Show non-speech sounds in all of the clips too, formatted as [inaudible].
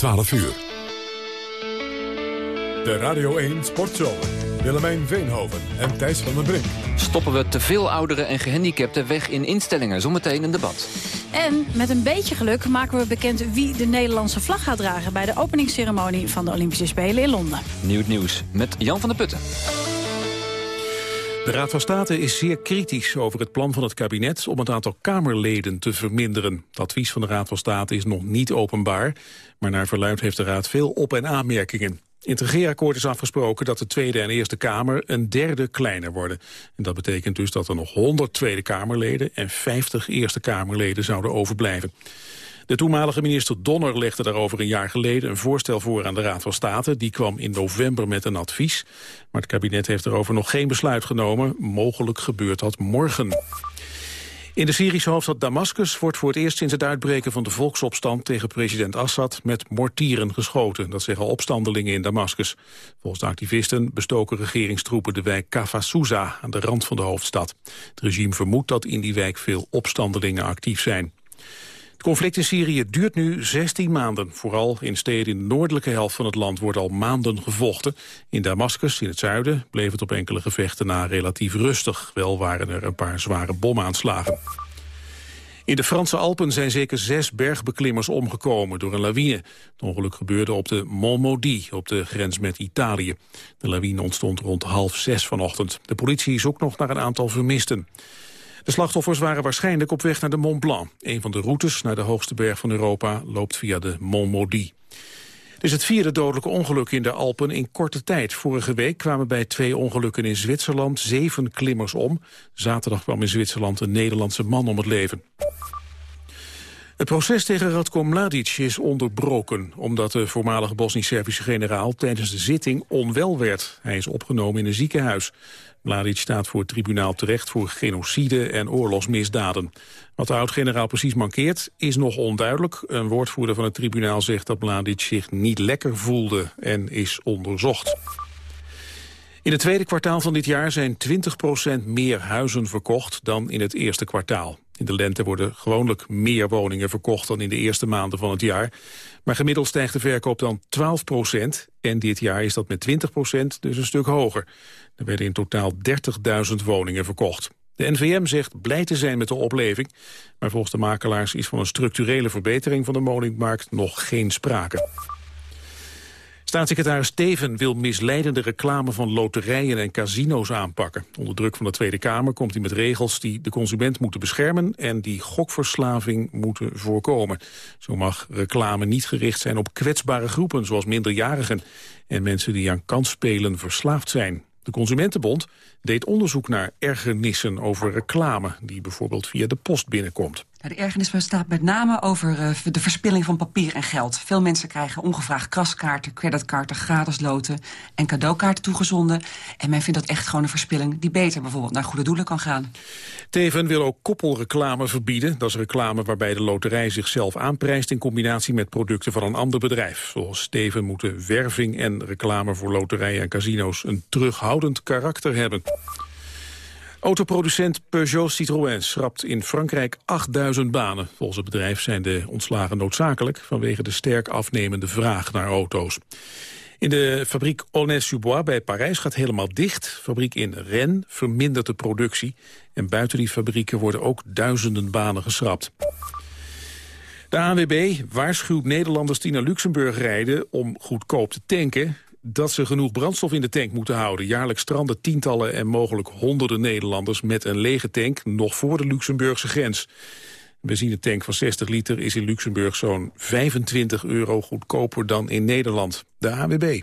12 uur. De Radio 1 Sportshow. Willemijn Veenhoven en Thijs van den Brink. Stoppen we te veel ouderen en gehandicapten weg in instellingen? Zometeen een debat. En met een beetje geluk maken we bekend wie de Nederlandse vlag gaat dragen... bij de openingsceremonie van de Olympische Spelen in Londen. Nieuw nieuws met Jan van der Putten. De Raad van State is zeer kritisch over het plan van het kabinet om het aantal Kamerleden te verminderen. Het advies van de Raad van State is nog niet openbaar, maar naar verluid heeft de Raad veel op- en aanmerkingen. In het regeerakkoord is afgesproken dat de Tweede en Eerste Kamer een derde kleiner worden. En dat betekent dus dat er nog 100 Tweede Kamerleden en 50 Eerste Kamerleden zouden overblijven. De toenmalige minister Donner legde daarover een jaar geleden een voorstel voor aan de Raad van State. Die kwam in november met een advies. Maar het kabinet heeft erover nog geen besluit genomen. Mogelijk gebeurt dat morgen. In de Syrische hoofdstad Damascus wordt voor het eerst sinds het uitbreken van de volksopstand tegen president Assad met mortieren geschoten. Dat zeggen opstandelingen in Damascus. Volgens de activisten bestoken regeringstroepen de wijk Kafasouza aan de rand van de hoofdstad. Het regime vermoedt dat in die wijk veel opstandelingen actief zijn. Het conflict in Syrië duurt nu 16 maanden. Vooral in steden in de noordelijke helft van het land wordt al maanden gevochten. In Damascus, in het zuiden, bleef het op enkele gevechten na relatief rustig. Wel waren er een paar zware bomaanslagen. In de Franse Alpen zijn zeker zes bergbeklimmers omgekomen door een lawine. Het ongeluk gebeurde op de Mont Maudit, op de grens met Italië. De lawine ontstond rond half zes vanochtend. De politie zoekt nog naar een aantal vermisten. De slachtoffers waren waarschijnlijk op weg naar de Mont Blanc. Een van de routes naar de hoogste berg van Europa loopt via de Mont Maudit. Het is het vierde dodelijke ongeluk in de Alpen in korte tijd. Vorige week kwamen bij twee ongelukken in Zwitserland zeven klimmers om. Zaterdag kwam in Zwitserland een Nederlandse man om het leven. Het proces tegen Radko Mladic is onderbroken... omdat de voormalige Bosnisch-Servische generaal tijdens de zitting onwel werd. Hij is opgenomen in een ziekenhuis. Mladic staat voor het tribunaal terecht voor genocide en oorlogsmisdaden. Wat de oud-generaal precies mankeert is nog onduidelijk. Een woordvoerder van het tribunaal zegt dat Mladic zich niet lekker voelde en is onderzocht. In het tweede kwartaal van dit jaar zijn 20% meer huizen verkocht dan in het eerste kwartaal. In de lente worden gewoonlijk meer woningen verkocht dan in de eerste maanden van het jaar. Maar gemiddeld stijgt de verkoop dan 12 procent. En dit jaar is dat met 20 procent dus een stuk hoger. Er werden in totaal 30.000 woningen verkocht. De NVM zegt blij te zijn met de opleving. Maar volgens de makelaars is van een structurele verbetering van de woningmarkt nog geen sprake. Staatssecretaris Steven wil misleidende reclame van loterijen en casino's aanpakken. Onder druk van de Tweede Kamer komt hij met regels die de consument moeten beschermen en die gokverslaving moeten voorkomen. Zo mag reclame niet gericht zijn op kwetsbare groepen zoals minderjarigen en mensen die aan kansspelen verslaafd zijn. De Consumentenbond deed onderzoek naar ergernissen over reclame... die bijvoorbeeld via de post binnenkomt. De ergernis bestaat met name over uh, de verspilling van papier en geld. Veel mensen krijgen ongevraagd kraskaarten, creditkaarten, gratis loten en cadeaukaarten toegezonden. En men vindt dat echt gewoon een verspilling die beter bijvoorbeeld naar goede doelen kan gaan. Teven wil ook koppelreclame verbieden. Dat is reclame waarbij de loterij zichzelf aanprijst in combinatie met producten van een ander bedrijf. Volgens Teven moeten werving en reclame voor loterijen en casino's een terughoudend karakter hebben. Autoproducent Peugeot Citroën schrapt in Frankrijk 8000 banen. Volgens het bedrijf zijn de ontslagen noodzakelijk... vanwege de sterk afnemende vraag naar auto's. In de fabriek Aulnay-sous-Bois bij Parijs gaat helemaal dicht. Fabriek in Rennes vermindert de productie. En buiten die fabrieken worden ook duizenden banen geschrapt. De ANWB waarschuwt Nederlanders die naar Luxemburg rijden om goedkoop te tanken dat ze genoeg brandstof in de tank moeten houden. Jaarlijks stranden tientallen en mogelijk honderden Nederlanders met een lege tank nog voor de Luxemburgse grens. Een benzinetank van 60 liter is in Luxemburg zo'n 25 euro goedkoper dan in Nederland. De AWB.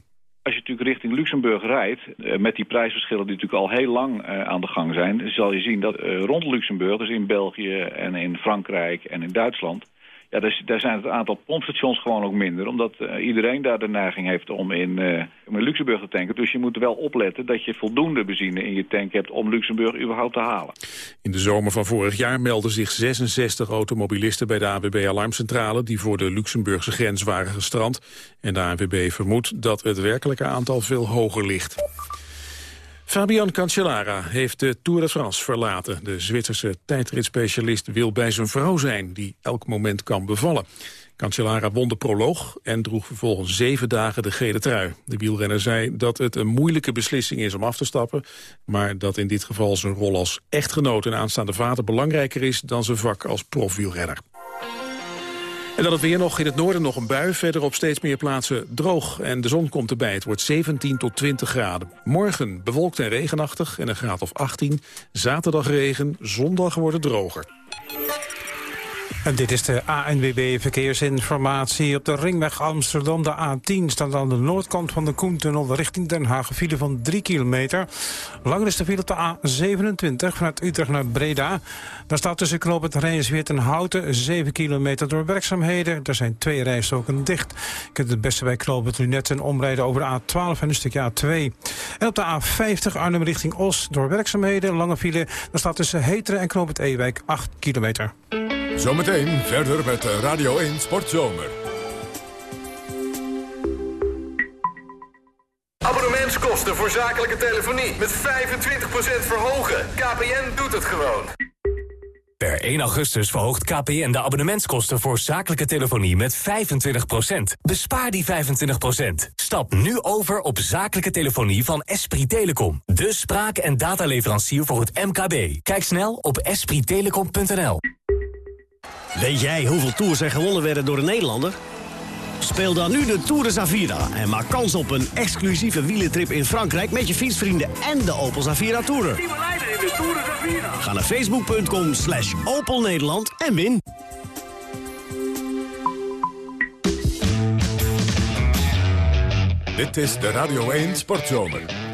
Als je natuurlijk richting Luxemburg rijdt, eh, met die prijsverschillen die natuurlijk al heel lang eh, aan de gang zijn, zal je zien dat eh, rond Luxemburg, dus in België en in Frankrijk en in Duitsland, ja, dus, daar zijn het aantal pompstations gewoon ook minder. Omdat uh, iedereen daar de neiging heeft om in, Luxemburg te tanken. Dus je moet wel opletten dat je voldoende benzine in je tank hebt... om Luxemburg überhaupt te halen. In de zomer van vorig jaar melden zich 66 automobilisten bij de AWB Alarmcentrale... die voor de Luxemburgse grens waren gestrand. En de AWB vermoedt dat het werkelijke aantal veel hoger ligt. Fabian Cancellara heeft de Tour de France verlaten. De Zwitserse tijdritspecialist wil bij zijn vrouw zijn, die elk moment kan bevallen. Cancellara won de proloog en droeg vervolgens zeven dagen de gele trui. De wielrenner zei dat het een moeilijke beslissing is om af te stappen... maar dat in dit geval zijn rol als echtgenoot en aanstaande vader belangrijker is... dan zijn vak als profwielrenner. En dan het weer nog in het noorden nog een bui. Verder op steeds meer plaatsen droog en de zon komt erbij. Het wordt 17 tot 20 graden. Morgen bewolkt en regenachtig en een graad of 18. Zaterdag regen, zondag wordt het droger. En dit is de ANWB Verkeersinformatie. Op de ringweg Amsterdam, de A10, staat aan de noordkant van de Koentunnel... richting Den Haag, file van 3 kilometer. Langer is de file op de A27 vanuit Utrecht naar Breda. Daar staat tussen knoop het Rijnsweert en Houten 7 kilometer door werkzaamheden. Er zijn twee rijstroken dicht. Je kunt het beste bij knoop het Lunetten omrijden over de A12 en een stukje A2. En op de A50 Arnhem richting Os door werkzaamheden. Lange file, daar staat tussen Heteren en knoop het Ewijk 8 kilometer. Zometeen verder met Radio 1 Sportzomer. Abonnementskosten voor zakelijke telefonie met 25% verhogen. KPN doet het gewoon. Per 1 augustus verhoogt KPN de abonnementskosten voor zakelijke telefonie met 25%. Bespaar die 25%. Stap nu over op zakelijke telefonie van Esprit Telecom. De spraak- en dataleverancier voor het MKB. Kijk snel op esprittelecom.nl. Weet jij hoeveel tours er gewonnen werden door een Nederlander? Speel dan nu de Tour de Zavira en maak kans op een exclusieve wielentrip in Frankrijk... met je fietsvrienden en de Opel Zavira Tourer. Ga naar facebook.com slash Opel Nederland en win. Dit is de Radio 1 Sportzomer.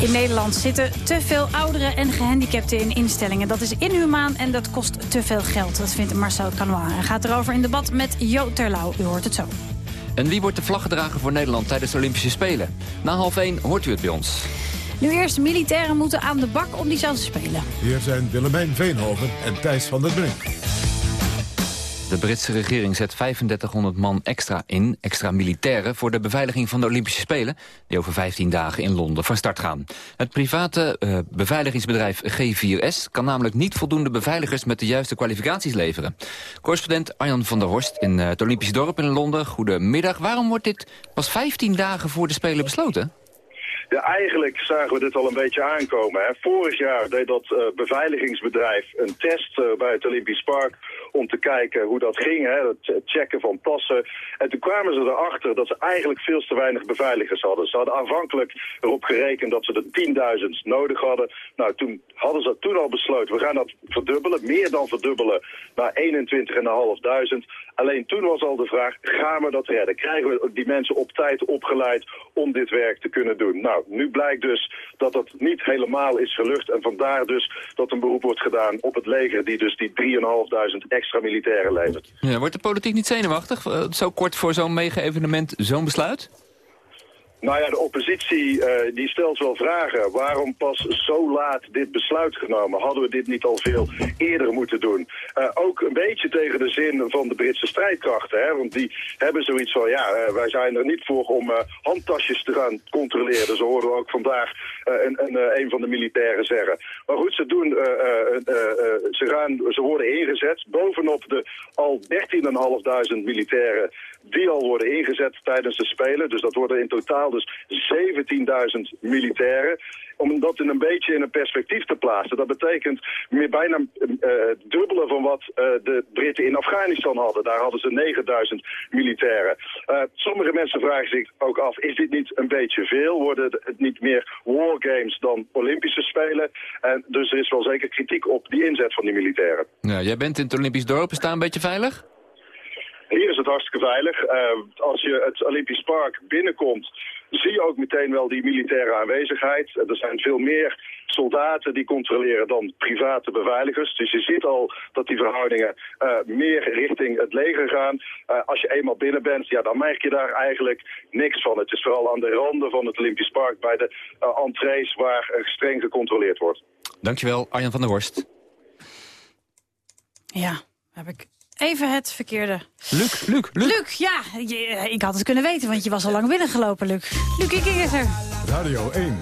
In Nederland zitten te veel ouderen en gehandicapten in instellingen. Dat is inhumaan en dat kost te veel geld. Dat vindt Marcel Canois. Hij gaat erover in debat met Jo Terlouw. U hoort het zo. En wie wordt de vlaggedrager voor Nederland tijdens de Olympische Spelen? Na half 1 hoort u het bij ons. Nu eerst militairen moeten aan de bak om die zelf te spelen. Hier zijn Willemijn Veenhoven en Thijs van der Brink. De Britse regering zet 3500 man extra in, extra militairen... voor de beveiliging van de Olympische Spelen... die over 15 dagen in Londen van start gaan. Het private uh, beveiligingsbedrijf G4S... kan namelijk niet voldoende beveiligers met de juiste kwalificaties leveren. Correspondent Arjan van der Horst in uh, het Olympisch dorp in Londen. Goedemiddag. Waarom wordt dit pas 15 dagen voor de Spelen besloten? Ja, eigenlijk zagen we dit al een beetje aankomen. Hè. Vorig jaar deed dat uh, beveiligingsbedrijf een test bij het Olympisch Park om te kijken hoe dat ging, hè, het checken van passen. En toen kwamen ze erachter dat ze eigenlijk veel te weinig beveiligers hadden. Ze hadden aanvankelijk erop gerekend dat ze er 10.000 nodig hadden. Nou, toen hadden ze toen al besloten, we gaan dat verdubbelen, meer dan verdubbelen, naar 21.500. Alleen toen was al de vraag, gaan we dat redden? Krijgen we die mensen op tijd opgeleid om dit werk te kunnen doen? Nou, nu blijkt dus dat dat niet helemaal is gelukt. En vandaar dus dat een beroep wordt gedaan op het leger... die dus die 3.500 extra militairen levert. Ja, wordt de politiek niet zenuwachtig? Zo kort voor zo'n mega-evenement zo'n besluit? Nou ja, de oppositie uh, die stelt wel vragen. Waarom pas zo laat dit besluit genomen? Hadden we dit niet al veel eerder moeten doen? Uh, ook een beetje tegen de zin van de Britse strijdkrachten. Hè? Want die hebben zoiets van, ja, uh, wij zijn er niet voor om handtasjes te gaan controleren. Zo hoorden we ook vandaag een, een, een van de militairen zeggen. Maar goed, ze, doen, ze, gaan, ze worden ingezet bovenop de al 13.500 militairen die al worden ingezet tijdens de Spelen. Dus dat worden in totaal dus 17.000 militairen. Om dat in een beetje in een perspectief te plaatsen. Dat betekent meer bijna uh, dubbele van wat uh, de Britten in Afghanistan hadden. Daar hadden ze 9000 militairen. Uh, sommige mensen vragen zich ook af, is dit niet een beetje veel? Worden het niet meer wargames dan Olympische Spelen? En dus er is wel zeker kritiek op die inzet van die militairen. Ja, jij bent in het Olympisch dorp, is daar een beetje veilig? Hier is het hartstikke veilig. Uh, als je het Olympisch Park binnenkomt, zie je ook meteen wel die militaire aanwezigheid. Er zijn veel meer soldaten die controleren dan private beveiligers. Dus je ziet al dat die verhoudingen uh, meer richting het leger gaan. Uh, als je eenmaal binnen bent, ja, dan merk je daar eigenlijk niks van. Het is vooral aan de randen van het Olympisch Park bij de uh, entrees waar streng gecontroleerd wordt. Dankjewel, Arjan van der Worst. Ja, heb ik Even het verkeerde. Luc, Luc, Luc. Luc, ja. Je, ik had het kunnen weten, want je was al lang binnengelopen, Luc. Luc, ik is er. Radio 1.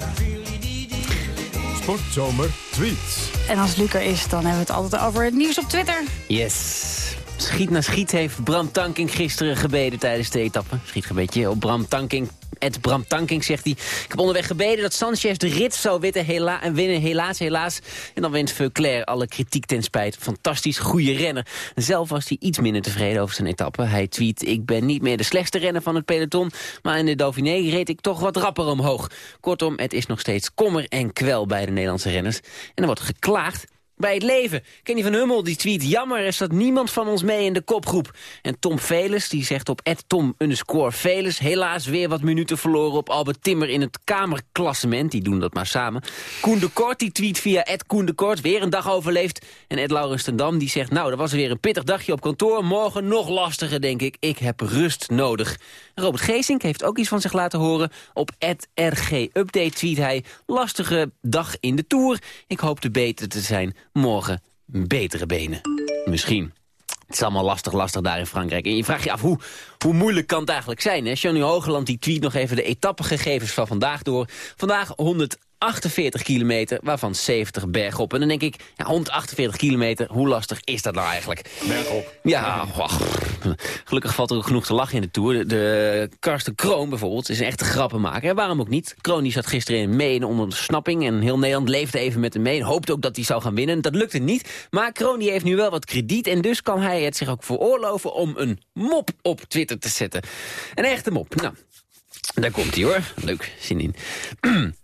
Sportzomer tweets. En als Luc er is, dan hebben we het altijd over het nieuws op Twitter. Yes. Schiet na schiet heeft Bram Tankink gisteren gebeden tijdens de etappe. Schietgebedje op Bram Tankink. Ed Bram Tankink zegt hij... Ik heb onderweg gebeden dat Sanchez de rit zou winnen, hela en winnen. Helaas, helaas. En dan wint Veuclair alle kritiek ten spijt. Fantastisch, goede renner. Zelf was hij iets minder tevreden over zijn etappe. Hij tweet, ik ben niet meer de slechtste renner van het peloton... maar in de Dauphiné reed ik toch wat rapper omhoog. Kortom, het is nog steeds kommer en kwel bij de Nederlandse renners. En er wordt geklaagd bij het leven. Kenny van Hummel die tweet... Jammer is dat niemand van ons mee in de kopgroep. En Tom Veles die zegt op Tom Veles... helaas weer wat minuten verloren op Albert Timmer in het kamerklassement. Die doen dat maar samen. Koen de Kort die tweet via Koen de Kort... weer een dag overleefd. En Ed Laurens Dam die zegt... nou, dat was weer een pittig dagje op kantoor. Morgen nog lastiger, denk ik. Ik heb rust nodig. Robert Geesink heeft ook iets van zich laten horen. Op RG Update tweet hij... lastige dag in de Tour. Ik hoop te beter te zijn morgen betere benen. Misschien. Het is allemaal lastig, lastig daar in Frankrijk. En je vraagt je af, hoe, hoe moeilijk kan het eigenlijk zijn? Hè? Johnny Hogeland die tweet nog even de etappegegevens van vandaag door. Vandaag 100 48 kilometer, waarvan 70 bergop. En dan denk ik, ja, 148 kilometer, hoe lastig is dat nou eigenlijk? Bergop. Ja, gelukkig valt er ook genoeg te lachen in de Tour. De, Karsten Kroon bijvoorbeeld is een echte grappenmaker. En waarom ook niet? Kroon die zat gisteren mee in ondersnapping... en heel Nederland leefde even met hem mee... en hoopte ook dat hij zou gaan winnen. Dat lukte niet. Maar Kroon die heeft nu wel wat krediet... en dus kan hij het zich ook veroorloven om een mop op Twitter te zetten. Een echte mop. Nou, daar komt hij hoor. Leuk, zin in. [clears throat]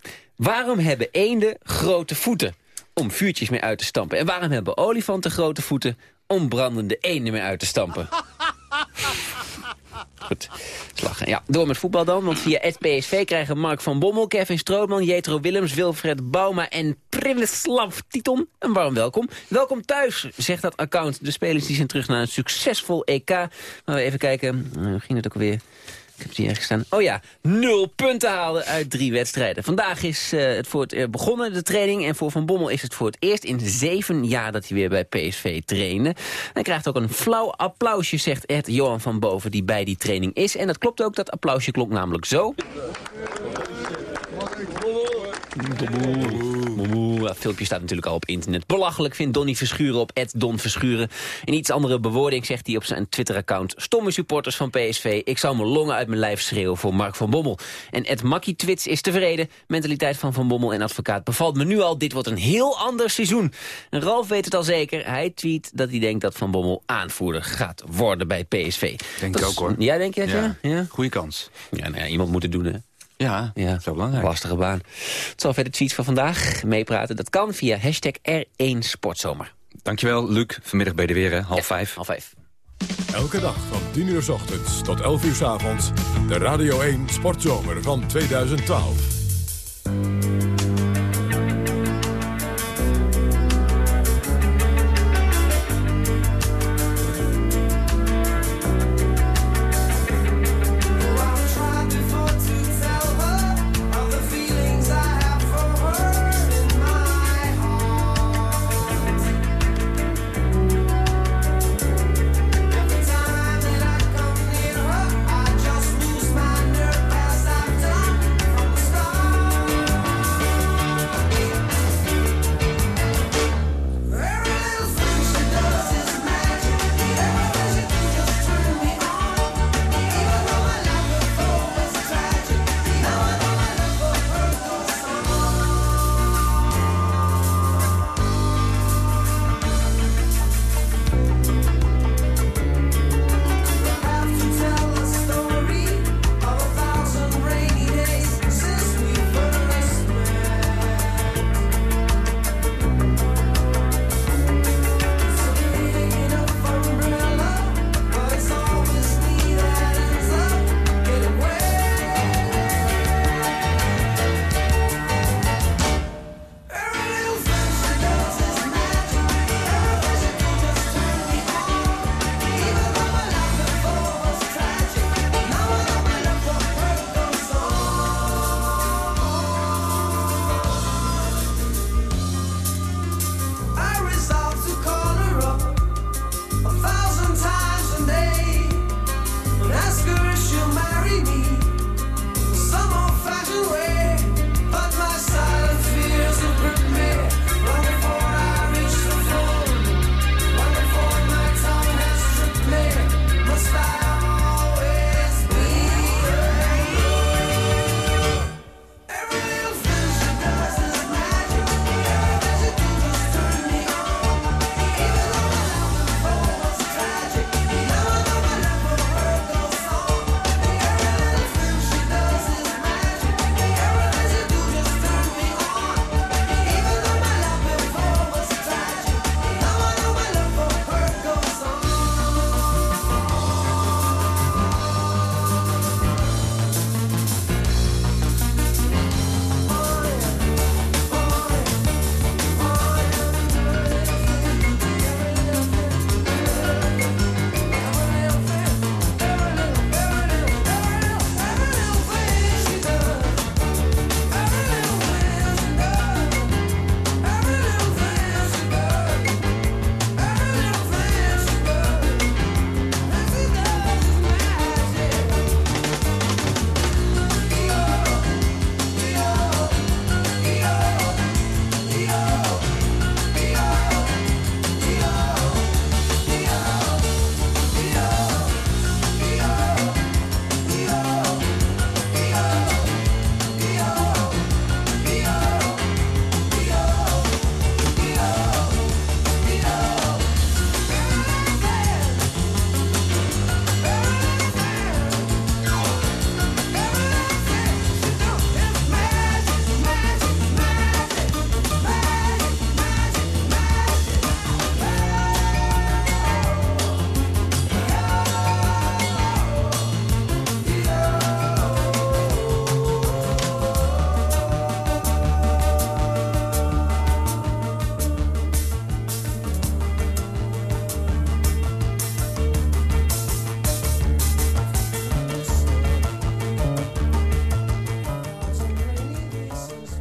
Waarom hebben eenden grote voeten? Om vuurtjes mee uit te stampen. En waarom hebben olifanten grote voeten? Om brandende eenden mee uit te stampen. [laughs] Goed, slagen. Ja, door met voetbal dan, want via het PSV krijgen Mark van Bommel, Kevin Strootman, Jetro Willems, Wilfred Bauma en Primislav Titon een warm welkom. Welkom thuis, zegt dat account. De spelers die zijn terug naar een succesvol EK. Maar we even kijken, hoe ging het ook alweer? Ik heb hier ergens staan. Oh ja, nul punten haalden uit drie wedstrijden. Vandaag is uh, het voor het uh, begonnen, de training. En voor Van Bommel is het voor het eerst in zeven jaar dat hij weer bij PSV trainde. Hij krijgt ook een flauw applausje, zegt Ed Johan van Boven, die bij die training is. En dat klopt ook, dat applausje klonk namelijk zo. Dat filmpje staat natuurlijk al op internet. Belachelijk vindt Donny Verschuren op Don Verschuren. In iets andere bewoording zegt hij op zijn Twitter-account... Stomme supporters van PSV, ik zou mijn longen uit mijn lijf schreeuwen voor Mark van Bommel. En Ed Makkie Twits is tevreden. Mentaliteit van Van Bommel en advocaat bevalt me nu al. Dit wordt een heel ander seizoen. En Ralf weet het al zeker. Hij tweet dat hij denkt dat Van Bommel aanvoerder gaat worden bij PSV. Denk ik ook hoor. Ja, denk je dat ja? ja? Goeie kans. Ja, nou ja, iemand moet het doen hè. Ja, ja, zo belangrijk. Lastige baan. Het zal verder tweets van vandaag meepraten. Dat kan via hashtag R1 Sportzomer. Dankjewel, Luc. Vanmiddag je er weer, hè? half vijf. Half vijf. Elke dag van 10 uur s ochtends tot 11 uur s avonds. De Radio 1 Sportzomer van 2012.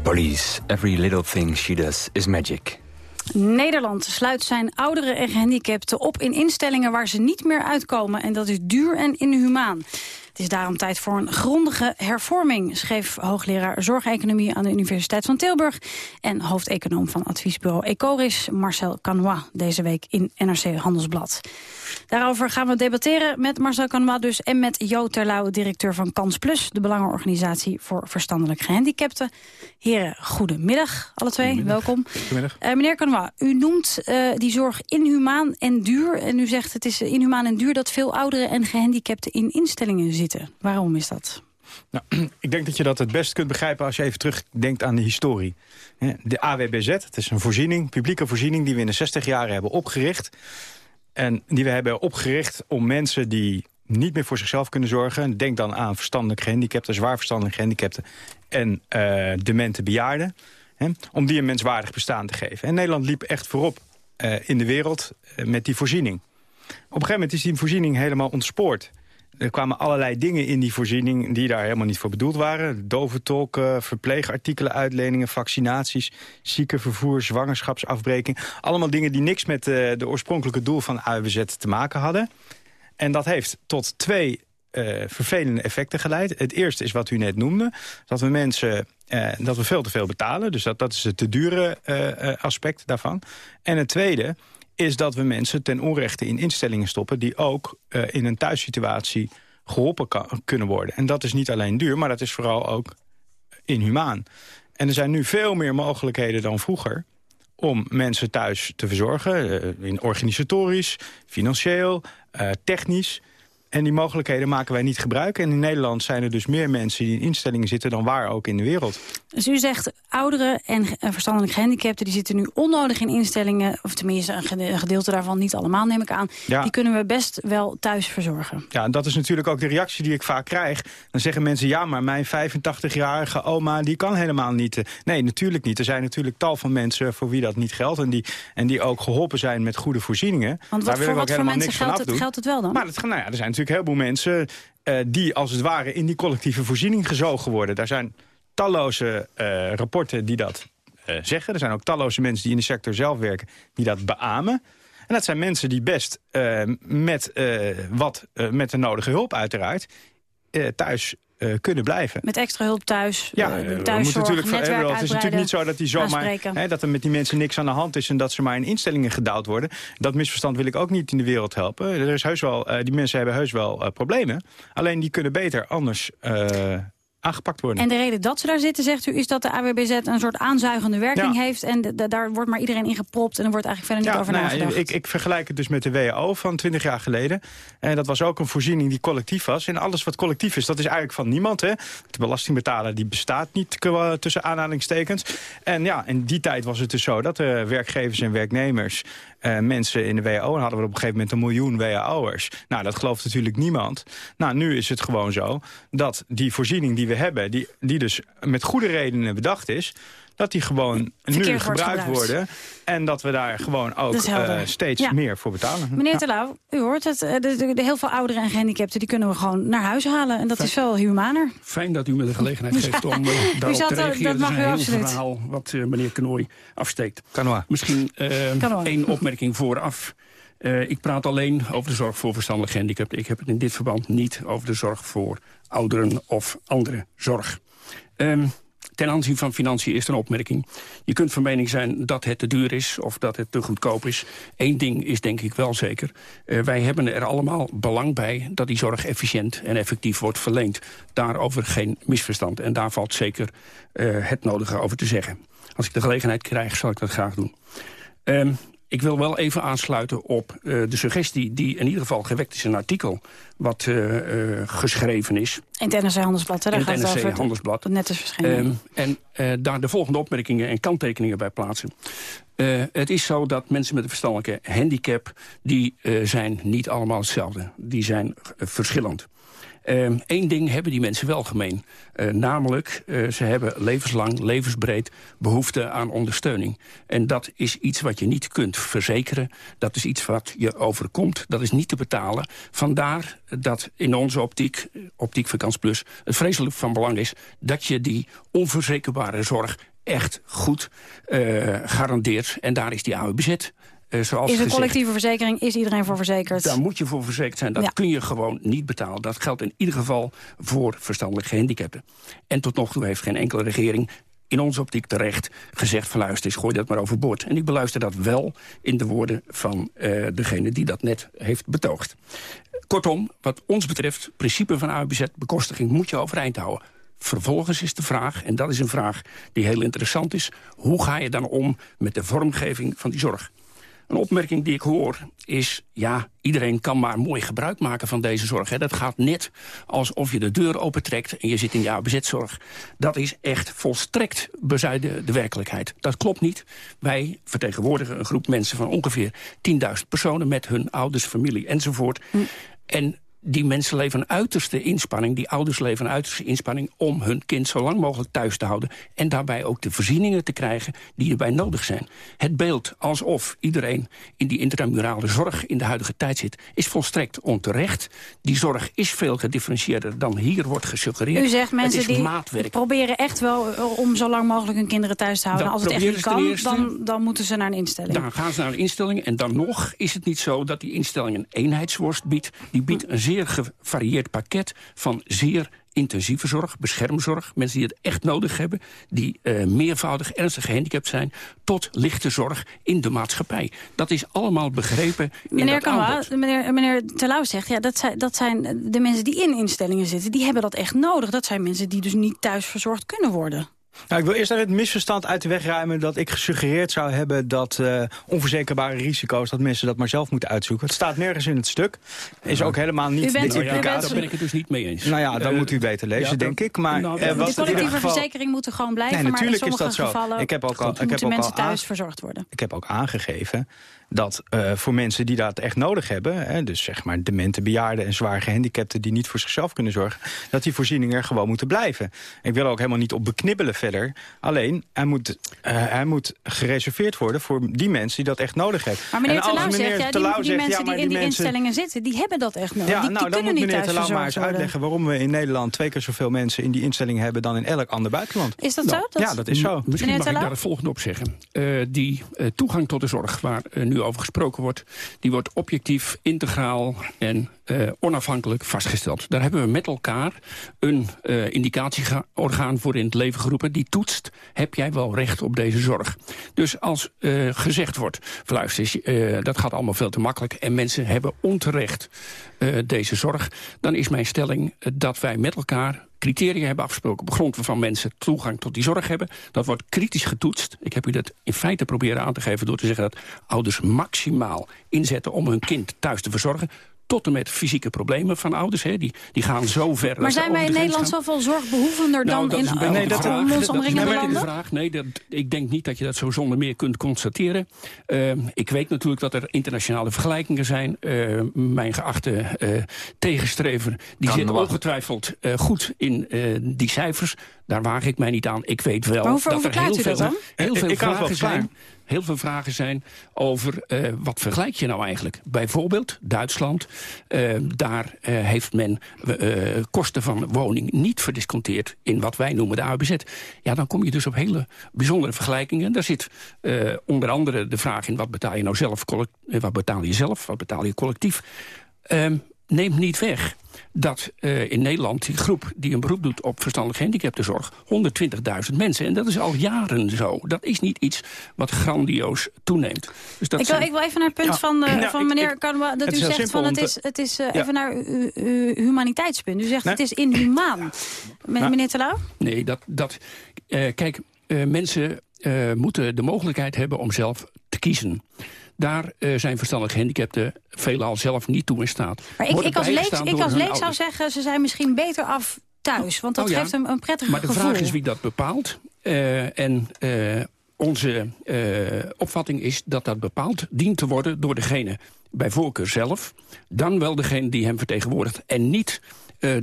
Every little thing she does is magic. Nederland sluit zijn ouderen en gehandicapten op in instellingen waar ze niet meer uitkomen. En dat is duur en inhumaan. Het is daarom tijd voor een grondige hervorming, schreef hoogleraar zorgeconomie aan de Universiteit van Tilburg en hoofdeconoom van adviesbureau Ecoris, Marcel Canois, deze week in NRC Handelsblad. Daarover gaan we debatteren met Marcel Canois dus en met Jo Terlouw, directeur van Kans Plus, de belangenorganisatie voor verstandelijk gehandicapten. Heren, goedemiddag, alle twee, welkom. Goedemiddag. Uh, meneer Canois, u noemt uh, die zorg inhumaan en duur en u zegt het is inhumaan en duur dat veel ouderen en gehandicapten in instellingen zitten. Waarom is dat? Nou, [clears throat] ik denk dat je dat het best kunt begrijpen als je even terugdenkt aan de historie. De AWBZ, het is een voorziening, publieke voorziening die we in de 60 jaren hebben opgericht. En die we hebben opgericht om mensen die niet meer voor zichzelf kunnen zorgen... denk dan aan verstandelijk gehandicapten, zwaar verstandelijk gehandicapten... en uh, demente bejaarden, hè, om die een menswaardig bestaan te geven. En Nederland liep echt voorop uh, in de wereld uh, met die voorziening. Op een gegeven moment is die voorziening helemaal ontspoord. Er kwamen allerlei dingen in die voorziening die daar helemaal niet voor bedoeld waren. Doventolken, verpleegartikelen, uitleningen, vaccinaties... ziekenvervoer, zwangerschapsafbreking. Allemaal dingen die niks met uh, de oorspronkelijke doel van AWZ te maken hadden. En dat heeft tot twee uh, vervelende effecten geleid. Het eerste is wat u net noemde. Dat we mensen dat we veel te veel betalen. Dus dat, dat is het te dure aspect daarvan. En het tweede is dat we mensen ten onrechte in instellingen stoppen... die ook uh, in een thuissituatie geholpen kunnen worden. En dat is niet alleen duur, maar dat is vooral ook inhumaan. En er zijn nu veel meer mogelijkheden dan vroeger om mensen thuis te verzorgen. Uh, in organisatorisch, financieel, uh, technisch. En die mogelijkheden maken wij niet gebruik. En in Nederland zijn er dus meer mensen die in instellingen zitten... dan waar ook in de wereld. Dus u zegt, ouderen en verstandelijk gehandicapten... die zitten nu onnodig in instellingen... of tenminste een gedeelte daarvan, niet allemaal neem ik aan... Ja. die kunnen we best wel thuis verzorgen. Ja, en dat is natuurlijk ook de reactie die ik vaak krijg. Dan zeggen mensen, ja, maar mijn 85-jarige oma... die kan helemaal niet. Nee, natuurlijk niet. Er zijn natuurlijk tal van mensen voor wie dat niet geldt... en die, en die ook geholpen zijn met goede voorzieningen. Want wat, Daar voor, wat voor mensen geldt het, geldt het wel dan? Maar het, nou ja, er zijn natuurlijk heel veel mensen... Uh, die als het ware in die collectieve voorziening gezogen worden. Daar zijn talloze uh, rapporten die dat uh, zeggen. Er zijn ook talloze mensen die in de sector zelf werken... die dat beamen. En dat zijn mensen die best met, wat, met de nodige hulp uiteraard... thuis uh, kunnen blijven. Met extra hulp thuis, ja, uh, thuis natuurlijk van, Het is natuurlijk niet zo dat, die zomaar, hè, dat er met die mensen niks aan de hand is... en dat ze maar in instellingen gedouwd worden. Dat misverstand wil ik ook niet in de wereld helpen. Er is heus wel, uh, die mensen hebben heus wel problemen. Alleen die kunnen beter anders aangepakt worden. En de reden dat ze daar zitten, zegt u, is dat de AWBZ een soort aanzuigende werking ja. heeft. En daar wordt maar iedereen in gepropt en er wordt eigenlijk verder niet ja, over nou nagedacht. Ik, ik, vergelijk het dus met de WHO van 20 jaar geleden. En dat was ook een voorziening die collectief was. En alles wat collectief is, dat is eigenlijk van niemand. Hè. De belastingbetaler die bestaat niet tussen aanhalingstekens. En ja, in die tijd was het dus zo dat de werkgevers en werknemers... Uh, mensen in de WHO. En hadden we op een gegeven moment een miljoen WHO'ers. Nou, dat gelooft natuurlijk niemand. Nou, nu is het gewoon zo dat die voorziening die we hebben... die, die dus met goede redenen bedacht is dat die gewoon Verkeer nu gebruikt worden. En dat we daar gewoon ook uh, steeds ja. meer voor betalen. Meneer Terlouw, u hoort het. De, de, de, heel veel ouderen en gehandicapten die kunnen we gewoon naar huis halen. En dat Fijn. is wel humaner. Fijn dat u me de gelegenheid geeft om [laughs] uh, daarop te reageren. Dat mag u een absoluut. verhaal wat uh, meneer Knooi afsteekt. Canoa. Misschien één opmerking vooraf. Uh, ik praat alleen over de zorg voor verstandelijk gehandicapten. Ik heb het in dit verband niet over de zorg voor ouderen of andere zorg. Um, Ten aanzien van financiën is er een opmerking. Je kunt van mening zijn dat het te duur is of dat het te goedkoop is. Eén ding is denk ik wel zeker. Uh, wij hebben er allemaal belang bij dat die zorg efficiënt en effectief wordt verleend. Daarover geen misverstand. En daar valt zeker uh, het nodige over te zeggen. Als ik de gelegenheid krijg, zal ik dat graag doen. Um, ik wil wel even aansluiten op uh, de suggestie die in ieder geval gewekt is in een artikel wat uh, uh, geschreven is. In het NRC Handelsblad, hè? Daar in het NRC Handelsblad. Dat net is verschenen. Um, en daar de volgende opmerkingen en kanttekeningen bij plaatsen. het is zo dat mensen met een verstandelijke handicap... die zijn niet allemaal hetzelfde. Die zijn verschillend. Eén uh, ding hebben die mensen wel gemeen. Uh, namelijk, uh, ze hebben levenslang, levensbreed behoefte aan ondersteuning. En dat is iets wat je niet kunt verzekeren. Dat is iets wat je overkomt. Dat is niet te betalen. Vandaar dat in onze optiek, Optiek Vakans Plus... het vreselijk van belang is dat je die onverzekerbare zorg echt goed garandeert. En daar is die AWBZ uh, zoals is een gezegd, collectieve verzekering, is iedereen voor verzekerd? Daar moet je voor verzekerd zijn. Dat Ja. kun je gewoon niet betalen. Dat geldt in ieder geval voor verstandelijk gehandicapten. En tot nog toe heeft geen enkele regering in onze optiek terecht gezegd van luister eens, gooi dat maar overboord. En ik beluister dat wel in de woorden van eh, degene die dat net heeft betoogd. Kortom, wat ons betreft, principe van AWBZ, bekostiging moet je overeind houden. Vervolgens is de vraag, en dat is een vraag die heel interessant is... hoe ga je dan om met de vormgeving van die zorg? Een opmerking die ik hoor is... ja, iedereen kan maar mooi gebruik maken van deze zorg. Hè. Dat gaat net alsof je de deur opentrekt en je zit in je ABZ-zorg. Dat is echt volstrekt bezuiden de werkelijkheid. Dat klopt niet. Wij vertegenwoordigen een groep mensen van ongeveer 10.000 personen... met hun ouders, familie enzovoort. En die mensen leveren een uiterste inspanning, die ouders leveren een uiterste inspanning... om hun kind zo lang mogelijk thuis te houden... en daarbij ook de voorzieningen te krijgen die erbij nodig zijn. Het beeld alsof iedereen in die intramurale zorg in de huidige tijd zit... is volstrekt onterecht. Die zorg is veel gedifferentieerder dan hier wordt gesuggereerd. U zegt mensen die maatwerk. proberen echt wel eh, om zo lang mogelijk hun kinderen thuis te houden. Als het echt niet kan, eerste. dan, dan moeten ze naar een instelling. Dan gaan ze naar een instelling en dan nog is het niet zo dat die instelling een eenheidsworst biedt. Die biedt een zeer gevarieerd pakket van zeer intensieve zorg, beschermzorg. Mensen die het echt nodig hebben, die eh, meervoudig ernstig gehandicapt zijn... tot lichte zorg in de maatschappij. Dat is allemaal begrepen in Meneer aanbod. meneer, meneer Terlouw zegt, ja, dat, zijn, dat zijn de mensen die in instellingen zitten. Die hebben dat echt nodig. Dat zijn mensen die dus niet thuis verzorgd kunnen worden. Nou, ik wil eerst even het misverstand uit de weg ruimen... dat ik gesuggereerd zou hebben dat eh, onverzekerbare risico's... dat mensen dat maar zelf moeten uitzoeken. Het staat nergens in het stuk. Is ook helemaal niet U bent- de implicatie. Daar ben ik het dus niet mee eens. Nou ja, dan Eh, moet u beter lezen, ja, denk ik. Maar nou, eh, de ieder collectieve geval- verzekering moet er gewoon blijven. Nee, maar in natuurlijk is sommige dat zo. gevallen Ik heb ook al- ik heb ook al mensen thuis aange- verzorgd worden. Ik heb ook aangegeven dat eh, voor mensen die dat echt nodig hebben... Hè, dus zeg maar demente bejaarden en zwaar gehandicapten... die niet voor zichzelf kunnen zorgen... dat die voorzieningen er gewoon moeten blijven. Ik wil er ook helemaal niet op beknibbelen verder. Alleen, hij moet, eh, hij moet gereserveerd worden voor die mensen die dat echt nodig hebben. Maar meneer Terlouw zegt, ja, die, Terlouw die zegt, mensen ja, die in die mensen- instellingen zitten... die hebben dat echt nodig. Ja, die, nou, die dan kunnen moet niet meneer Terlouw maar eens worden. uitleggen... waarom we in Nederland twee keer zoveel mensen in die instellingen hebben... dan in elk ander buitenland. Is dat Nou, zo? Dat- Ja, dat is zo. Misschien Meneer mag ik daar het volgende op zeggen. Eh, die eh, toegang tot de zorg, waar eh, nu over gesproken wordt... die wordt objectief, integraal en eh, onafhankelijk vastgesteld. Daar hebben we met elkaar een eh, indicatieorgaan voor in het leven geroepen... die toetst, heb jij wel recht op deze zorg? Dus als eh, gezegd wordt, luister dat gaat allemaal veel te makkelijk... en mensen hebben onterecht deze zorg... dan is mijn stelling dat wij met elkaar criteria hebben afgesproken... op grond waarvan mensen toegang tot die zorg hebben. Dat wordt kritisch getoetst. Ik heb u dat in feite proberen aan te geven door te zeggen... dat ouders maximaal inzetten om hun kind thuis te verzorgen tot en met fysieke problemen van ouders. Hè. Die, die gaan zo ver. Maar dat zijn wij in Nederland zoveel zorgbehoevender Nou, dan dat in is een beetje nee, de dat ons Dat is een omringende landen? vraag. Nee, dat, ik denk niet dat je dat zo zonder meer kunt constateren. Uh, ik weet natuurlijk dat er internationale vergelijkingen zijn. Uh, mijn geachte uh, tegenstrever die zit ongetwijfeld uh, goed in uh, die cijfers. Daar waag ik mij niet aan. Ik weet wel dat er heel veel, dan? heel veel vragen zijn. Heel veel vragen zijn over uh, wat vergelijk je nou eigenlijk. Bijvoorbeeld Duitsland. Uh, daar uh, heeft men kosten van woning niet verdisconteerd in wat wij noemen de ABZ. Ja, dan kom je dus op hele bijzondere vergelijkingen. Daar zit onder andere de vraag in wat betaal je nou zelf, eh, wat betaal je zelf, wat betaal je collectief. Um, neemt niet weg dat uh, in Nederland die groep die een beroep doet op verstandelijk gehandicaptenzorg 120.000 mensen. En dat is al jaren zo. Dat is niet iets wat grandioos toeneemt. Dus dat Ik wil, zijn- ik wil even naar het punt Ja. van, uh, Ja, van meneer Kanwa, dat u zegt simpel van het is, het is uh, Ja. even naar uw, uw humaniteitspunt. U zegt Nee. het is inhumaan. Ja. Meneer Terlouw? Nee, dat... dat eh, kijk, eh, mensen eh, moeten de mogelijkheid hebben om zelf te kiezen. Daar eh, zijn verstandig gehandicapten veelal zelf niet toe in staat. Maar ik, ik als leek, ik als leek zou zeggen, ze zijn misschien beter af thuis. Want dat Oh ja. geeft een, een prettiger Maar de gevoel. vraag is wie dat bepaalt. Eh, en eh, onze opvatting is dat dat bepaald dient te worden door degene bij voorkeur zelf. Dan wel degene die hem vertegenwoordigt. En niet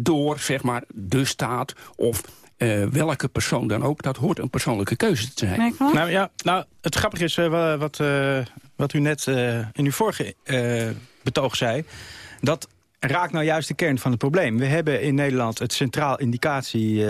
door, zeg maar, de staat of eh, welke persoon dan ook. Dat hoort een persoonlijke keuze te zijn. Nou ja, nou, het grappige is eh, wa- wat, eh, wat u net eh, in uw vorige eh, betoog zei. Dat raakt nou juist de kern van het probleem. We hebben in Nederland het Centraal Indicatie...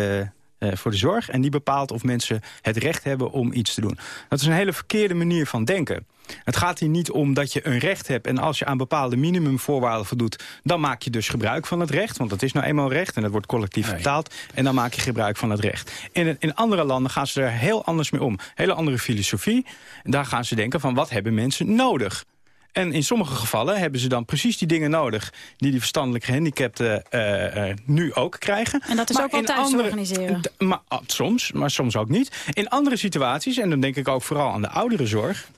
eh, voor de zorg... en die bepaalt of mensen het recht hebben om iets te doen. Dat is een hele verkeerde manier van denken. Het gaat hier niet om dat je een recht hebt... en als je aan bepaalde minimumvoorwaarden voldoet... dan maak je dus gebruik van het recht. Want dat is nou eenmaal recht en dat wordt collectief betaald. En dan maak je gebruik van het recht. In, in andere landen gaan ze er heel anders mee om. Hele andere filosofie. En daar gaan ze denken van wat hebben mensen nodig? En in sommige gevallen hebben ze dan precies die dingen nodig... die die verstandelijk gehandicapten uh, uh, nu ook krijgen. En dat is maar ook wel thuis andere, organiseren? Maar, uh, soms, maar soms ook niet. In andere situaties, en dan denk ik ook vooral aan de ouderenzorg...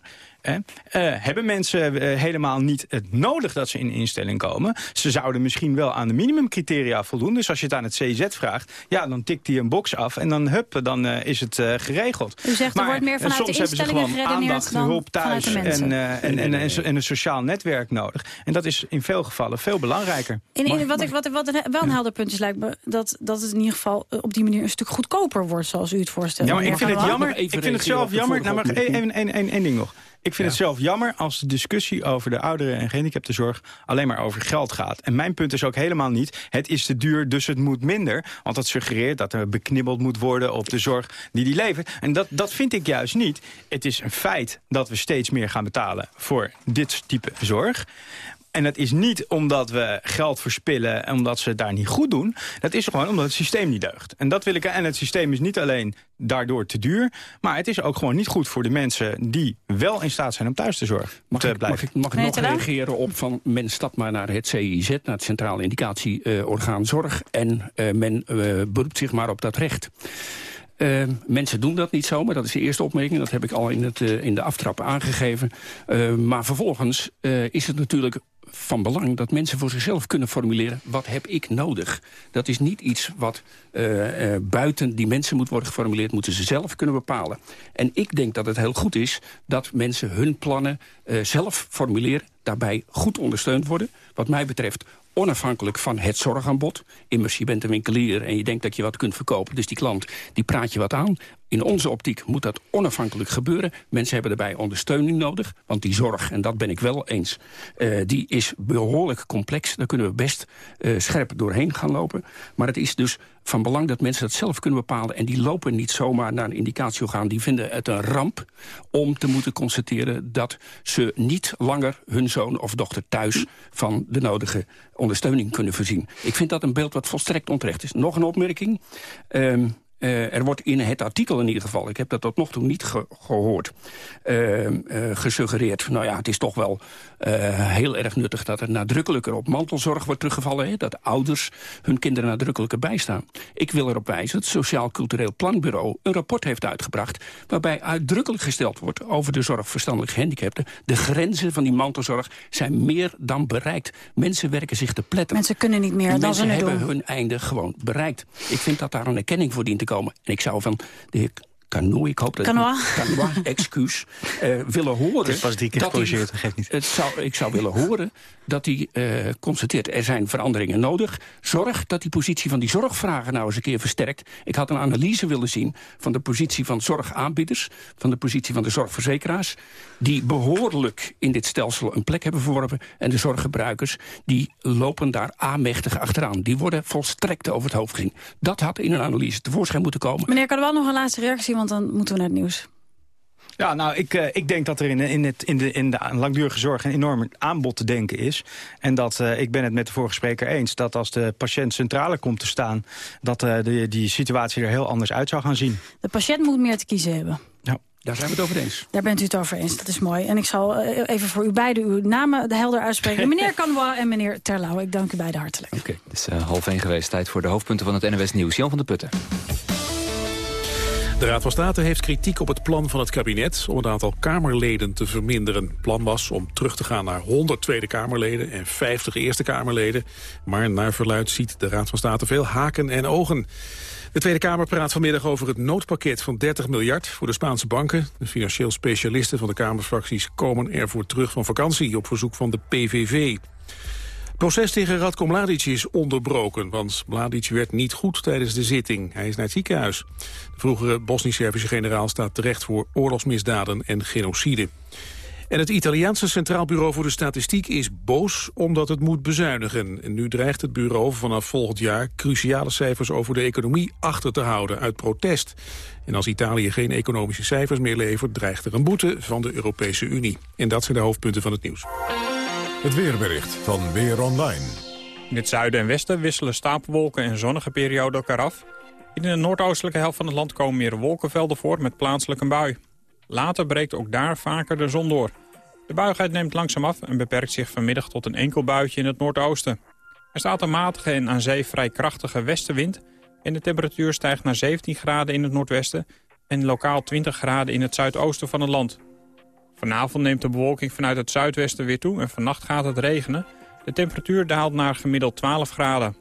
Eh, hebben mensen eh, helemaal niet het nodig dat ze in instelling komen. Ze zouden misschien wel aan de minimumcriteria voldoen. Dus als je het aan het CZ vraagt, ja, dan tikt hij een box af... en dan hup, dan uh, is het geregeld. U zegt, maar, er wordt meer vanuit soms de instellingen hebben ze gewoon aandacht, dan hulp thuis en, en, en, en, en, een sociaal netwerk nodig. En dat is in veel gevallen veel belangrijker. In, in, wat, ik, wat, wat wel een helder punt is, lijkt me... Dat, dat het in ieder geval op die manier een stuk goedkoper wordt... zoals u het voorstelt. Ja, maar ik vind het jammer. Ik vind het zelf jammer. Nou, maar één ding nog. Ik vind ja. het zelf jammer als de discussie over de ouderen en gehandicaptenzorg alleen maar over geld gaat. En mijn punt is ook helemaal niet, het is te duur, dus het moet minder. Want dat suggereert dat er beknibbeld moet worden op de zorg die die levert. En dat, dat vind ik juist niet. Het is een feit dat we steeds meer gaan betalen voor dit type zorg. En dat is niet omdat we geld verspillen en omdat ze het daar niet goed doen. Dat is gewoon omdat het systeem niet deugt. En, dat wil ik, en het systeem is niet alleen daardoor te duur... maar het is ook gewoon niet goed voor de mensen die wel in staat zijn om thuis te zorgen. Mag te ik, blijven. mag ik, mag ik nog reageren op van men stapt maar naar het CIZ... naar het Centraal Indicatieorgaan Zorg... en uh, men uh, beroept zich maar op dat recht. Uh, mensen doen dat niet zomaar, dat is de eerste opmerking. Dat heb ik al in, het, uh, in de aftrap aangegeven. Uh, maar vervolgens is het natuurlijk van belang dat mensen voor zichzelf kunnen formuleren... wat heb ik nodig? Dat is niet iets wat uh, uh, buiten die mensen moet worden geformuleerd... moeten ze zelf kunnen bepalen. En ik denk dat het heel goed is dat mensen hun plannen uh, zelf formuleren... daarbij goed ondersteund worden. Wat mij betreft onafhankelijk van het zorgaanbod. Immers, je bent een winkelier en je denkt dat je wat kunt verkopen. Dus die klant, die praat je wat aan. In onze optiek moet dat onafhankelijk gebeuren. Mensen hebben daarbij ondersteuning nodig. Want die zorg, en dat ben ik wel eens, uh, die is behoorlijk complex. Daar kunnen we best uh, scherp doorheen gaan lopen. Maar het is dus van belang dat mensen dat zelf kunnen bepalen. En die lopen niet zomaar naar een indicatieorgaan. Die vinden het een ramp om te moeten constateren... dat ze niet langer hun zoon of dochter thuis... van de nodige ondersteuning kunnen voorzien. Ik vind dat een beeld wat volstrekt onterecht is. Nog een opmerking. Um, Uh, er wordt in het artikel in ieder geval, ik heb dat tot nog toe niet ge gehoord, uh, uh, gesuggereerd. Nou ja, het is toch wel heel erg nuttig dat er nadrukkelijker op mantelzorg wordt teruggevallen. Hè, dat ouders hun kinderen nadrukkelijker bijstaan. Ik wil erop wijzen dat het Sociaal Cultureel Planbureau een rapport heeft uitgebracht... waarbij uitdrukkelijk gesteld wordt over de zorg verstandelijk gehandicapten. De grenzen van die mantelzorg zijn meer dan bereikt. Mensen werken zich te pletten. Mensen kunnen niet meer dan ze nu doen. hebben hun einde gewoon bereikt. Ik vind dat daar een erkenning voor dient te komen. En ik zou van de heer Canoe, ik hoop dat Canois. Canois, [laughs] excuus, uh, willen horen... Het is pas drie keer gecorrigeerd, geeft niet. Het zou, ik zou willen horen dat hij uh, constateert... er zijn veranderingen nodig. Zorg dat die positie van die zorgvragen nou eens een keer versterkt. Ik had een analyse willen zien van de positie van zorgaanbieders... van de positie van de zorgverzekeraars... die behoorlijk in dit stelsel een plek hebben verworven... en de zorggebruikers die lopen daar aanmächtig achteraan. Die worden volstrekt over het hoofd gezien. Dat had in een analyse tevoorschijn moeten komen. Meneer, kan er wel nog een laatste reactie, want dan moeten we naar het nieuws. Ja, nou, ik, uh, ik denk dat er in, in, het, in, de, in de langdurige zorg een enorm aanbod te denken is. En dat, uh, ik ben het met de vorige spreker eens, dat als de patiënt centrale komt te staan... dat uh, de, die situatie er heel anders uit zou gaan zien. De patiënt moet meer te kiezen hebben. Ja. Daar zijn we het over eens. Daar bent u het over eens, dat is mooi. En ik zal even voor u beiden uw namen helder uitspreken. [laughs] meneer Canois en meneer Terlouw, ik dank u beiden hartelijk. Oké, okay, het is half één geweest. Tijd voor de hoofdpunten van het NOS Nieuws. Jan van der Putten. De Raad van State heeft kritiek op het plan van het kabinet om het aantal Kamerleden te verminderen. Het plan was om terug te gaan naar 100 Tweede Kamerleden en 50 Eerste Kamerleden. Maar naar verluid ziet de Raad van State veel haken en ogen. De Tweede Kamer praat vanmiddag over het noodpakket van 30 miljard voor de Spaanse banken. De financieel specialisten van de Kamerfracties komen ervoor terug van vakantie op verzoek van de PVV. Proces tegen Radko Mladic is onderbroken, want Mladic werd niet goed tijdens de zitting. Hij is naar het ziekenhuis. De vroegere Bosnisch-Servische generaal staat terecht voor oorlogsmisdaden en genocide. En het Italiaanse Centraal Bureau voor de Statistiek is boos omdat het moet bezuinigen. En nu dreigt het bureau vanaf volgend jaar cruciale cijfers over de economie achter te houden uit protest. En als Italië geen economische cijfers meer levert, dreigt er een boete van de Europese Unie. En dat zijn de hoofdpunten van het nieuws. Het weerbericht van Weer Online. In het zuiden en westen wisselen stapelwolken en zonnige perioden elkaar af. In de noordoostelijke helft van het land komen meer wolkenvelden voor met plaatselijk een bui. Later breekt ook daar vaker de zon door. De buigheid neemt langzaam af en beperkt zich vanmiddag tot een enkel buitje in het noordoosten. Er staat een matige en aan zee vrij krachtige westenwind... en de temperatuur stijgt naar 17 graden in het noordwesten... en lokaal 20 graden in het zuidoosten van het land. Vanavond neemt de bewolking vanuit het zuidwesten weer toe en vannacht gaat het regenen. De temperatuur daalt naar gemiddeld 12 graden.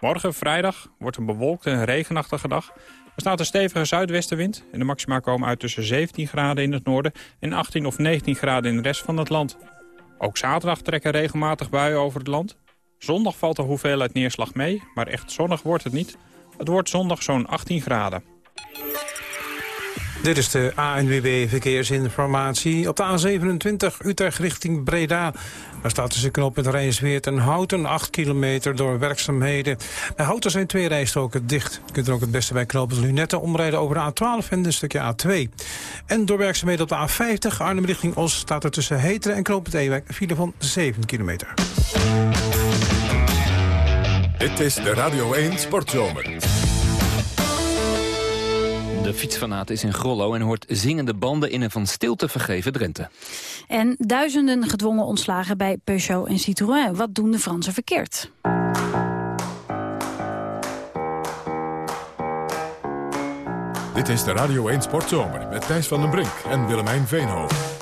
Morgen, vrijdag, wordt een bewolkte en regenachtige dag. Er staat een stevige zuidwestenwind en de maxima komen uit tussen 17 graden in het noorden en 18 of 19 graden in de rest van het land. Ook zaterdag trekken regelmatig buien over het land. Zondag valt de hoeveelheid neerslag mee, maar echt zonnig wordt het niet. Het wordt zondag zo'n 18 graden. Dit is de ANWB Verkeersinformatie. Op de A27 Utrecht richting Breda. Daar staat tussen knop met Rijnsweert en Houten 8 kilometer door werkzaamheden. Bij Houten zijn twee rijstroken dicht. Je kunt er ook het beste bij knopen Lunette omrijden over de A12 en een stukje A2. En door werkzaamheden op de A50 Arnhem richting Os... staat er tussen Heteren en knooppunt Ewijk een file van 7 kilometer. Dit is de Radio 1 Sportzomer. De fietsfanaat is in Grollo en hoort zingende banden in een van stilte vergeven Drenthe. En duizenden gedwongen ontslagen bij Peugeot en Citroën. Wat doen de Fransen verkeerd? Dit is de Radio 1 Sportzomer met Thijs van den Brink en Willemijn Veenhoven.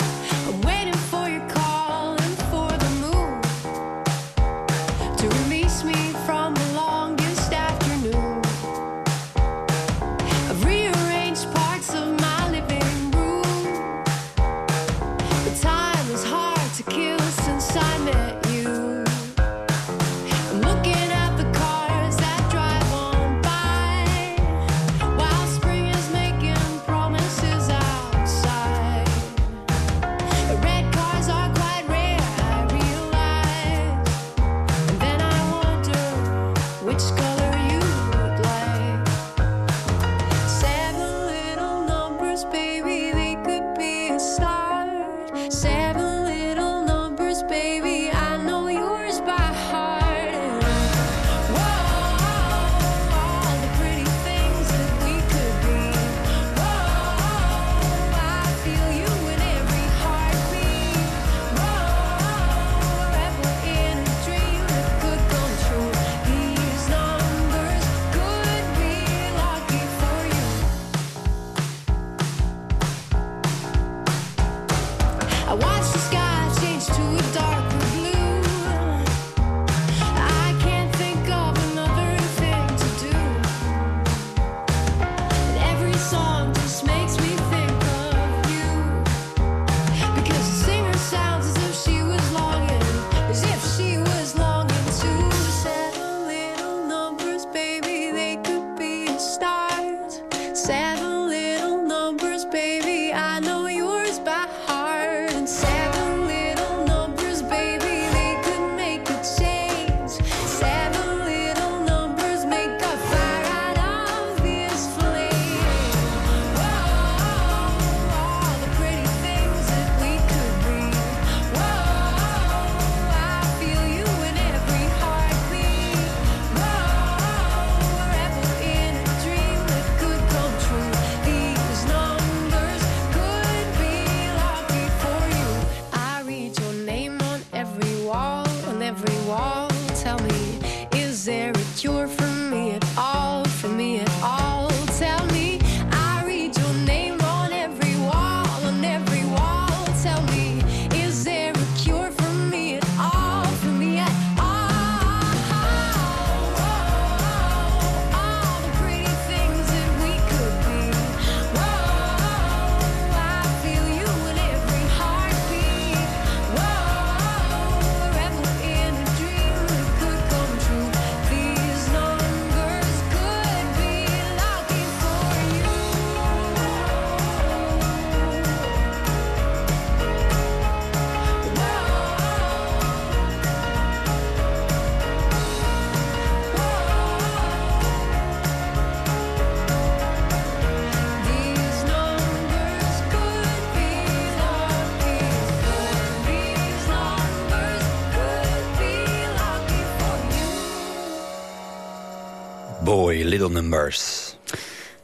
Little Numbers.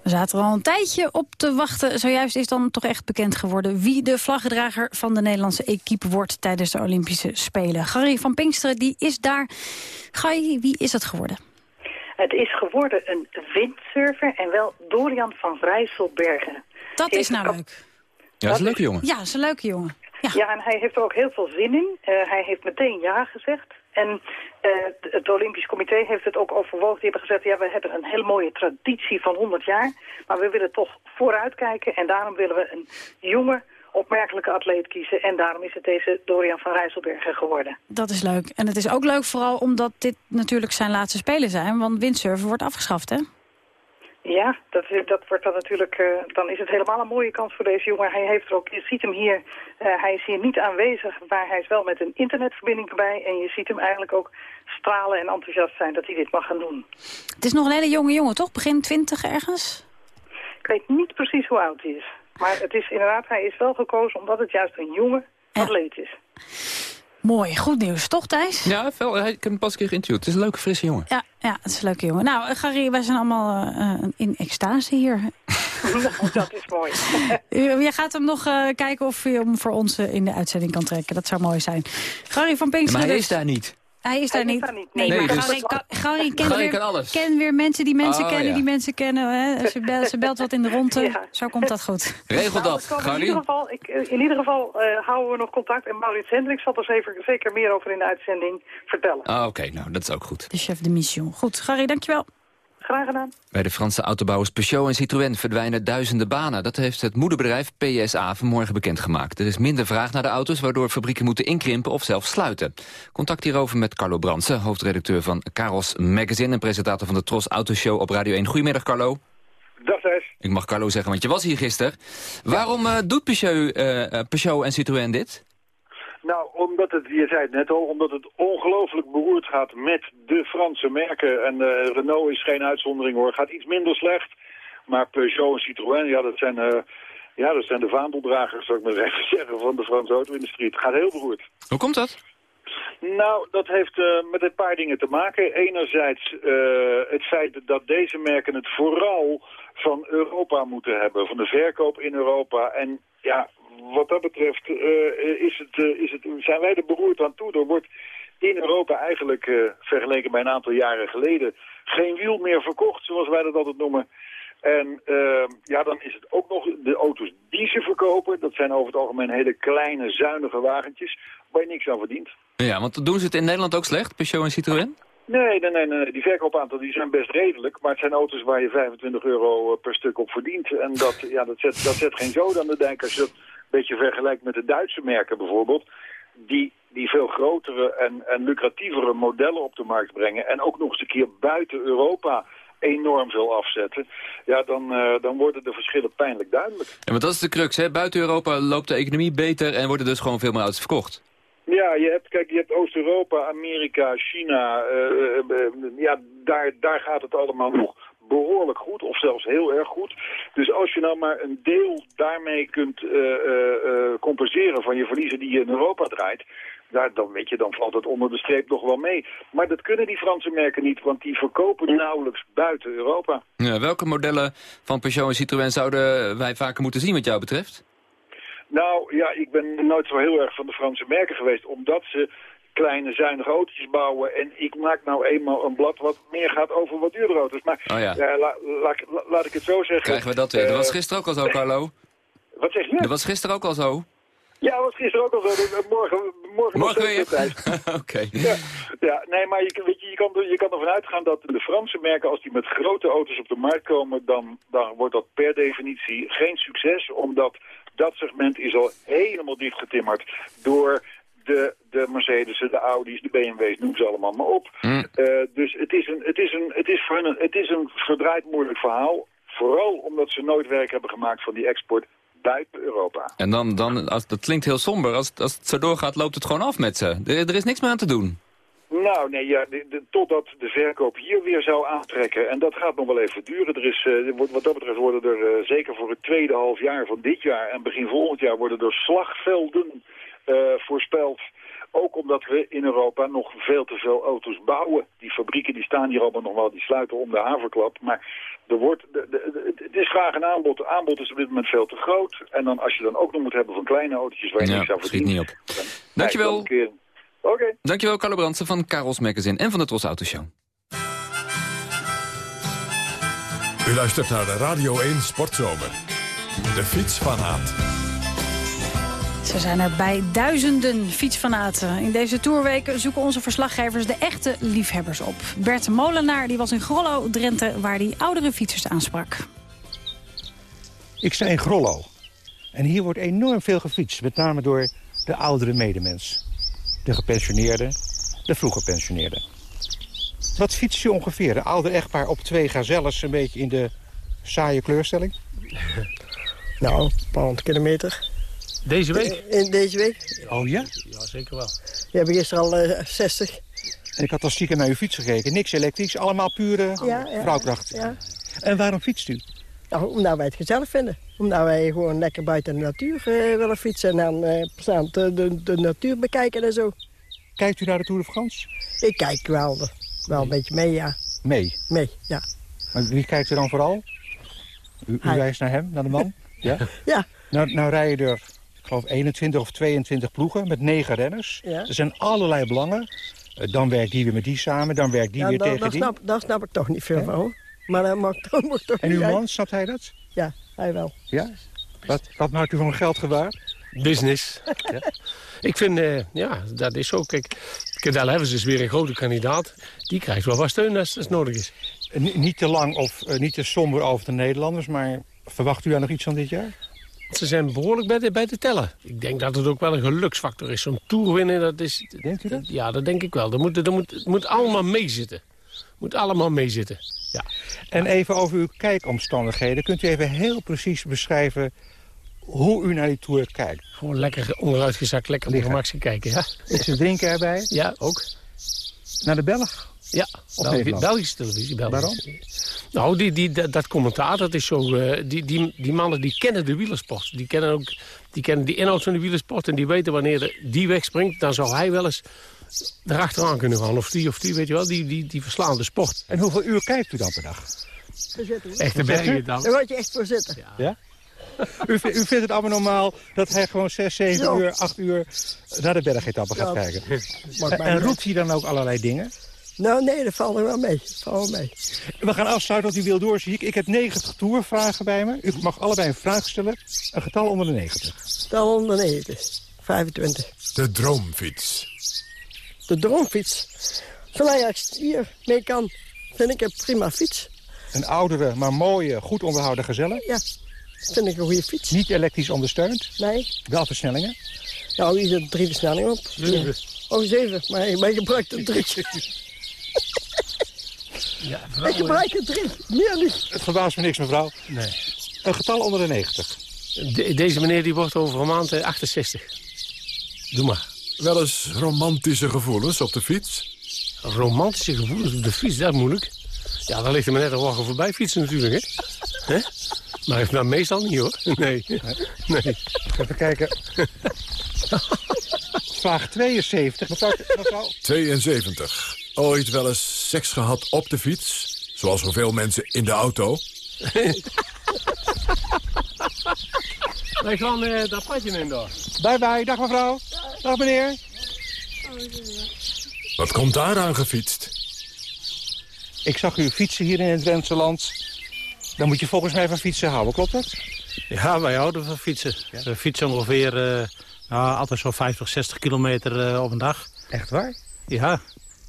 We zaten er al een tijdje op te wachten. Zojuist is dan toch echt bekend geworden... wie de vlaggedrager van de Nederlandse equipe wordt... tijdens de Olympische Spelen. Gary van Pinksteren die is daar. Gary, wie is het geworden? Het is geworden een windsurfer en wel Dorian van Rijsselbergen. Dat is nou leuk. Ja, dat is een leuke jongen. Ja, dat is een leuke jongen. Ja. en hij heeft er ook heel veel zin in. Uh, hij heeft meteen ja gezegd. En uh, het Olympisch Comité heeft het ook overwogen. Die hebben gezegd, ja, we hebben een hele mooie traditie van 100 jaar. Maar we willen toch vooruitkijken. En daarom willen we een jonge, opmerkelijke atleet kiezen. En daarom is het deze Dorian van Rijsselbergen geworden. Dat is leuk. En het is ook leuk vooral omdat dit natuurlijk zijn laatste spelen zijn. Want windsurfen wordt afgeschaft, hè? Ja, dat, dat wordt dan natuurlijk, uh, dan is het helemaal een mooie kans voor deze jongen. Hij heeft er ook, je ziet hem hier, uh, hij is hier niet aanwezig, maar hij is wel met een internetverbinding erbij. En je ziet hem eigenlijk ook stralen en enthousiast zijn dat hij dit mag gaan doen. Het is nog een hele jonge jongen, toch? Begin twintig ergens? Ik weet niet precies hoe oud hij is. Maar het is inderdaad, hij is wel gekozen omdat het juist een jonge atleet is. Mooi, goed nieuws, toch Thijs? Ja, veel, ik heb hem pas een keer geïnterviewd. Het is een leuke, frisse jongen. Ja, ja het is een leuke jongen. Nou, Gary, wij zijn allemaal uh, in extase hier. [laughs] dat is mooi. [laughs] Jij gaat hem nog uh, kijken of je hem voor ons uh, in de uitzending kan trekken. Dat zou mooi zijn. Gary van Pinksteren... Maar hij is daar niet. Hij is daar hij niet. Is daar niet. Nee, nee maar dus... Kent Gary weer, kan alles. ken weer mensen die mensen Oh, kennen ja. die mensen kennen. Hè? Ze, belt, ze belt wat in de ronde. [laughs] Ja. Zo komt dat goed. Regel Nou, dat, ik zal in ieder geval, ik, in ieder geval uh, houden we nog contact. En Maurits Hendricks zal er zeker, zeker meer over in de uitzending vertellen. Ah, Oké, nou, dat is ook goed. De chef de mission. Goed, Gary, dankjewel. Graag gedaan. Bij de Franse autobouwers Peugeot en Citroën verdwijnen duizenden banen. Dat heeft het moederbedrijf PSA vanmorgen bekendgemaakt. Er is minder vraag naar de auto's, waardoor fabrieken moeten inkrimpen of zelfs sluiten. Contact hierover met Carlo Brandsen, hoofdredacteur van Caros Magazine... en presentator van de Tros Autoshow op Radio 1. Goedemiddag, Carlo. Dag Thijs. Ik mag Carlo zeggen, want je was hier gisteren. Waarom uh, doet Peugeot, uh, Peugeot en Citroën dit? Nou, omdat het, je zei het net al, omdat het ongelooflijk beroerd gaat met de Franse merken. En uh, Renault is geen uitzondering hoor, gaat iets minder slecht. Maar Peugeot en Citroën, ja, dat zijn, uh, ja, dat zijn de vaandeldragers, zou ik maar [laughs] even zeggen, van de Franse auto-industrie. Het gaat heel beroerd. Hoe komt dat? Nou, dat heeft uh, met een paar dingen te maken. Enerzijds het feit dat deze merken het vooral van Europa moeten hebben. Van de verkoop in Europa. En ja, wat dat betreft uh, is het, uh, is het, zijn wij er beroerd aan toe. Er wordt in Europa eigenlijk, uh, vergeleken bij een aantal jaren geleden, geen wiel meer verkocht, zoals wij dat altijd noemen. En ja, dan is het ook nog de auto's die ze verkopen. Dat zijn over het algemeen hele kleine, zuinige wagentjes, waar je niks aan verdient. Ja, want doen ze het in Nederland ook slecht, Peugeot en Citroën? Nee, nee, nee, nee. die verkoopaantallen die zijn best redelijk. Maar het zijn auto's waar je 25 euro per stuk op verdient. En dat, ja, dat, zet, dat zet geen zoden aan de dijk als je dat beetje vergelijkt met de Duitse merken bijvoorbeeld. Die, die veel grotere en, en lucratievere modellen op de markt brengen. En ook nog eens een keer buiten Europa enorm veel afzetten. Ja, dan, uh, dan worden de verschillen pijnlijk duidelijk. Ja, want dat is de crux, hè? Buiten Europa loopt de economie beter en worden dus gewoon veel meer auto's verkocht. Ja, je hebt, kijk, je hebt Oost-Europa, Amerika, China. Uh, uh, ja, daar, daar gaat het allemaal nog behoorlijk goed, of zelfs heel erg goed. Dus als je nou maar een deel daarmee kunt uh, compenseren van je verliezen die je in Europa draait... Daar, dan weet je, dan valt het onder de streep nog wel mee. Maar dat kunnen die Franse merken niet, want die verkopen nauwelijks buiten Europa. Ja, welke modellen van Peugeot en Citroën zouden wij vaker moeten zien wat jou betreft? Nou ja, ik ben nooit zo heel erg van de Franse merken geweest, omdat ze kleine zuinige autootjes bouwen. En ik maak nou eenmaal een blad wat meer gaat over wat duurdere auto's. Maar oh ja. la, la, la, laat ik het zo zeggen. Krijgen we dat weer. Dat was gisteren ook al zo, Carlo. Wat zeg je? Dat was gisteren ook al zo. Ja, dat was gisteren ook al zo. Morgen, morgen, morgen weer. [laughs] Oké. Okay. Ja, ja, nee, maar je, weet je, je, kan, je kan ervan uitgaan dat de Franse merken, als die met grote auto's op de markt komen, dan, dan wordt dat per definitie geen succes, omdat dat segment is al helemaal dichtgetimmerd door de, de Mercedes, de Audi's, de BMW's, noem ze allemaal maar op. Mm. Uh, dus het is, een, het, is een, het, is voor hen een, het is een verdraaid moeilijk verhaal. Vooral omdat ze nooit werk hebben gemaakt van die export buiten Europa. En dan, dan als, dat klinkt heel somber. Als, als het zo doorgaat, loopt het gewoon af met ze. Er, er is niks meer aan te doen. Nou, nee, ja, de, de, totdat de verkoop hier weer zou aantrekken. En dat gaat nog wel even duren. Er is, uh, wat dat betreft worden er uh, zeker voor het tweede half jaar van dit jaar... en begin volgend jaar worden er slagvelden voorspeld Ook omdat we in Europa nog veel te veel auto's bouwen. Die fabrieken die staan hier allemaal nog wel, die sluiten om de haverklap. Maar er wordt, de, de, het is graag een aanbod. De aanbod is op dit moment veel te groot. En dan, als je dan ook nog moet hebben van kleine autootjes waar je Ja, niks aan schiet verdient. niet op. dan- Dankjewel. Oké. Dankjewel, Carlo Brandsen van Carols Magazine en van de Tros Autoshow. U luistert naar de Radio 1 Sportzomer. De fietsfanaat. Ze zijn er bij duizenden fietsfanaten. In deze tourweek zoeken onze verslaggevers de echte liefhebbers op. Bert Molenaar die was in Grollo, Drenthe, waar hij oudere fietsers aansprak. Ik sta in Grollo. En hier wordt enorm veel gefietst. Met name door de oudere medemens. De gepensioneerden, de vroeg gepensioneerden. Wat fiets je ongeveer? Een ouder echtpaar op twee gazelles, een beetje in de saaie kleurstelling? [laughs] Nou, een paar honderd kilometer. Deze week? In deze week? Oh ja? Ja, zeker wel. Die hebben gisteren al eh, 60. En ik had al stiekem naar uw fiets gekeken. Niks elektrisch, allemaal pure Ja, ja. vrouwkracht. Ja. En waarom fietst u? Nou, omdat wij het gezellig vinden. Omdat wij gewoon lekker buiten de natuur eh, willen fietsen. En dan eh de, de, natuur bekijken en zo. Kijkt u naar de Tour de France? Ik kijk wel, wel een beetje mee, ja. Mee? Mee, ja. Maar wie kijkt er dan vooral? U, wijst naar hem, naar de man? [laughs] Ja? Ja. Nou, nou rijden er, ik geloof, 21 of 22 ploegen met negen renners. Ja. Er zijn allerlei belangen. Eh, Dan werkt die weer met die samen, dan werkt die ja weer tegen die. snap, daar snap ik toch niet veel van, hoor. Maar dat mag, [laughs] dat mag toch En uw uit. man, snapt hij dat? Ja, hij wel. Ja? Wat, wat maakt u van geld gewaar? Business. Ik vind, eh, ja, dat is zo. Kijk, Cadel Evans is weer een grote kandidaat. Die krijgt wel wat steun als het nodig is. Eh, Ni- niet te lang of eh, niet te somber over de Nederlanders, maar verwacht u daar nog iets van dit jaar? Ze zijn behoorlijk bij, de, bij te tellen. Ik denk dat het ook wel een geluksfactor is. Zo'n tour winnen, dat is... Denkt u dat? Ja, dat denk ik wel. Er moet, er moet, het moet allemaal meezitten. moet allemaal meezitten. Ja. En even over uw kijkomstandigheden. Kunt u even heel precies beschrijven hoe u naar die Tour kijkt? Gewoon lekker onderuitgezakt, lekker op de gemak kijken, ja. Is er drinken erbij? Ja, ook. Naar de Belg? Ja, Belgi- Nederland? Belgische televisie. Belgisch. Waarom? Nou, die, die, dat, dat commentaar, dat is zo... eh, die, die, die mannen die kennen de wielersport. Die kennen ook die, kennen die inhoud van de wielersport. En die weten wanneer de, die wegspringt, dan zou hij wel eens erachteraan kunnen gaan. Of die, of die, weet je wel, die, die, die verslaan de sport. En hoeveel uur kijkt u dan per dag? Verzitten. Echt een bergje dan. Daar word je echt voor zitten. Ja? [laughs] U, u vindt het allemaal normaal dat hij gewoon 6, 7 Ja. uur, 8 uur naar de bergetappen gaat Ja. kijken? En roept hij dan ook allerlei dingen? Nou, nee, dat valt er wel mee. Dat valt wel mee. We gaan afsluiten, want u wil door, zie ik. Ik heb 90 tourvragen bij me. U mag allebei een vraag stellen. Een getal onder de 90. Stel onder 90. 25. De droomfiets. De droomfiets. Zolang ik hier mee kan, vind ik een prima fiets. Een oudere, maar mooie, goed onderhouden gezellen. Ja, vind ik een goede fiets. Niet elektrisch ondersteund. Nee. Wel versnellingen. Nou, hier zit drie versnellingen op. Zeven. Oh, zeven. Maar ik ben gebruikt er drie. [laughs] Ja, ik gebruik er drie. Meer niet. Het verbaast me niks, mevrouw. Nee. Een getal onder de 90. De- deze meneer die wordt over een maand eh, 68. Doe maar. Wel eens romantische gevoelens op de fiets? Romantische gevoelens op de fiets, dat is moeilijk. Ja, dan ligt er maar net een wagen voorbij fietsen natuurlijk, hè? Hè? Maar nou, meestal niet, hoor. [laughs] Nee. Nee. Even kijken. Vraag 72. Mevrouw, mevrouw, 72. Ooit wel eens seks gehad op de fiets? Zoals zoveel mensen in de auto? [laughs] Wij gaan eh, dat padje in daar. Bye bye. Dag mevrouw. Dag meneer. Wat komt daar aan gefietst? Ik zag u fietsen hier in het Drentse land. Dan moet je volgens mij van fietsen houden, klopt dat? Ja, wij houden van fietsen. We fietsen ongeveer eh, nou, altijd zo'n 50, 60 kilometer eh, op een dag. Echt waar? Ja.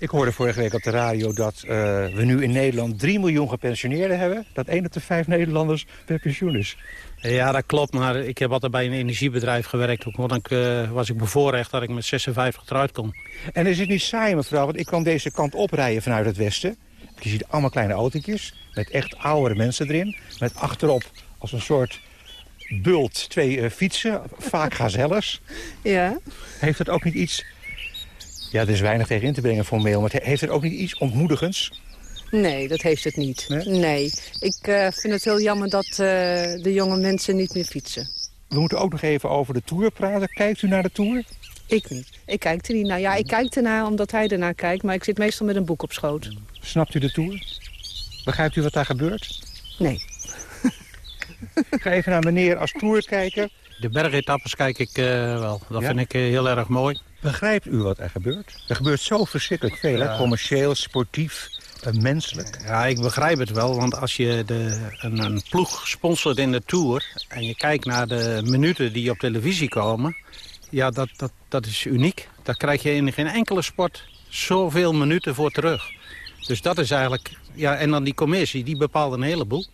Ik hoorde vorige week op de radio dat eh, we nu in Nederland 3 miljoen gepensioneerden hebben. Dat 1 op de 5 Nederlanders per pensioen is. Ja, dat klopt. Maar ik heb altijd bij een energiebedrijf gewerkt. Ook, want eh, was ik bevoorrecht dat ik met 56 eruit kon. En is het niet saai, mevrouw? Want ik kwam deze kant oprijden vanuit het westen. Je ziet allemaal kleine autootjes met echt oudere mensen erin. Met achterop als een soort bult twee eh, fietsen, vaak gazelles. [laughs] Ja. Heeft het ook niet iets... Ja, er is weinig tegen in te brengen formeel, maar heeft het ook niet iets ontmoedigends? Nee, dat heeft het niet. Nee. Ik eh, vind het heel jammer dat eh, de jonge mensen niet meer fietsen. We moeten ook nog even over de Tour praten. Kijkt u naar de Tour? Ik niet. Ik kijk er niet naar. Ja, ik kijk ernaar omdat hij ernaar kijkt, maar ik zit meestal met een boek op schoot. Snapt u de Tour? Begrijpt u wat daar gebeurt? Nee. ik ga even naar meneer als tourkijker. De bergetappes kijk ik uh, wel. Dat Ja? vind ik uh, heel erg mooi. Begrijpt u wat er gebeurt? Er gebeurt zo verschrikkelijk veel, hè? Commercieel, sportief, uh, menselijk. Ja, ik begrijp het wel, want als je de, een, een ploeg sponsort in de Tour... en je kijkt naar de minuten die op televisie komen... ja, dat, dat, dat is uniek. Daar krijg je in geen enkele sport zoveel minuten voor terug. Dus dat is eigenlijk... Ja, en dan die commissie, die bepaalt een heleboel.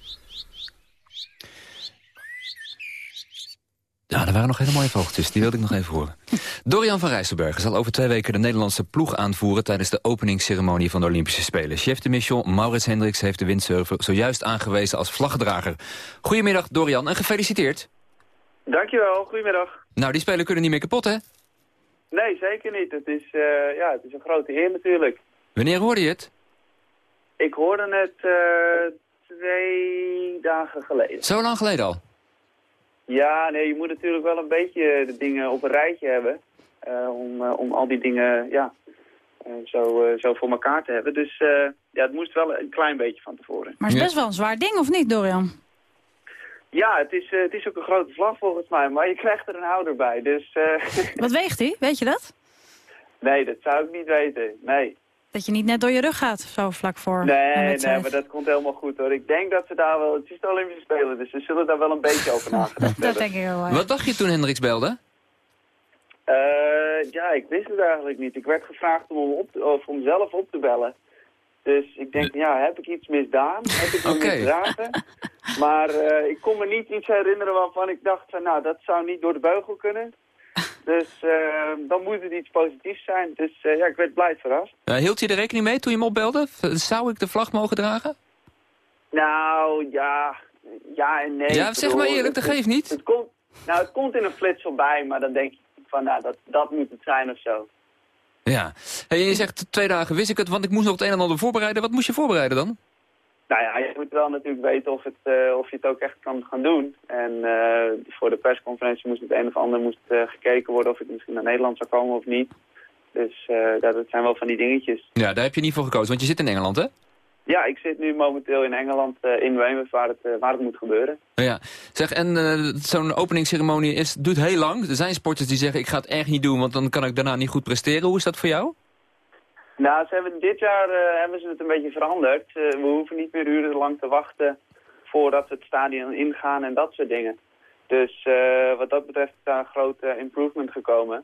Ja, er waren nog hele mooie vogeltjes, die wilde ik nog even horen. Dorian van Rijsselbergen zal over twee weken de Nederlandse ploeg aanvoeren... tijdens de openingsceremonie van de Olympische Spelen. Chef de mission Maurits Hendricks heeft de windsurfer zojuist aangewezen als vlaggedrager. Goedemiddag Dorian en gefeliciteerd. Dankjewel, goedemiddag. Nou, die spelen kunnen niet meer kapot, hè? Nee, zeker niet. Het is, eh, ja, het is een grote eer natuurlijk. Wanneer hoorde je het? Ik hoorde het eh, twee dagen geleden. Zo lang geleden al? Ja, nee, je moet natuurlijk wel een beetje de dingen op een rijtje hebben. eh, om, eh, om al die dingen ja, eh, zo, eh, zo voor elkaar te hebben. Dus eh, ja, het moest wel een klein beetje van tevoren. Maar het is best wel een zwaar ding, of niet, Dorian? Ja, het is, eh, het is ook een grote vlag volgens mij, maar je krijgt er een houder bij. Dus eh, [laughs] Wat weegt hij? Weet je dat? nee, dat zou ik niet weten. Nee. Dat je niet net door je rug gaat, zo vlak voor Nee, nee, maar dat komt helemaal goed hoor. Ik denk dat ze daar wel, het is de Olympische Spelen, dus ze zullen daar wel een beetje over nagedacht [laughs] Dat denk ik wel. ja. Wat dacht je toen Hendricks belde? Eh, ja, ik wist het eigenlijk niet. Ik werd gevraagd om, hem op te- of om zelf op te bellen. Dus ik denk, ja, heb ik iets misdaan? Heb ik me Oké. misdragen? [laughs] Maar eh, ik kon me niet iets herinneren waarvan ik dacht, van, nou, dat zou niet door de beugel kunnen. Dus eh, dan moet het iets positiefs zijn. Dus eh, ja, ik werd blij verrast. Hield je er rekening mee toen je hem opbelde? Zou ik de vlag mogen dragen? Nou, ja, ja en nee. Ja, zeg maar eerlijk, dat geeft niet. Het komt, nou, het komt in een flits voorbij, maar dan denk je van, nou, dat, dat moet het zijn of zo. Ja. Hey, je zegt twee dagen wist ik het, want ik moest nog het een en ander voorbereiden. Wat moest je voorbereiden dan? Nou ja, je moet wel natuurlijk weten of, het, eh, of je het ook echt kan gaan doen. En eh, voor de persconferentie moest het een of ander moest, eh, gekeken worden of ik misschien naar Nederland zou komen of niet. Dus ja, dat zijn wel van die dingetjes. Ja, daar heb je niet voor gekozen, want je zit in Engeland, hè? Ja, ik zit nu momenteel in Engeland, in Weymouth, waar het, waar het moet gebeuren. Ja. Zeg, en zo'n openingsceremonie is, duurt heel lang. Er zijn sporters die zeggen, ik ga het echt niet doen, want dan kan ik daarna niet goed presteren. Hoe is dat voor jou? Nou, ze hebben, dit jaar eh, hebben ze het een beetje veranderd. Eh, we hoeven niet meer urenlang te wachten voordat we het stadion ingaan en dat soort dingen. Dus eh, wat dat betreft is daar een grote improvement gekomen.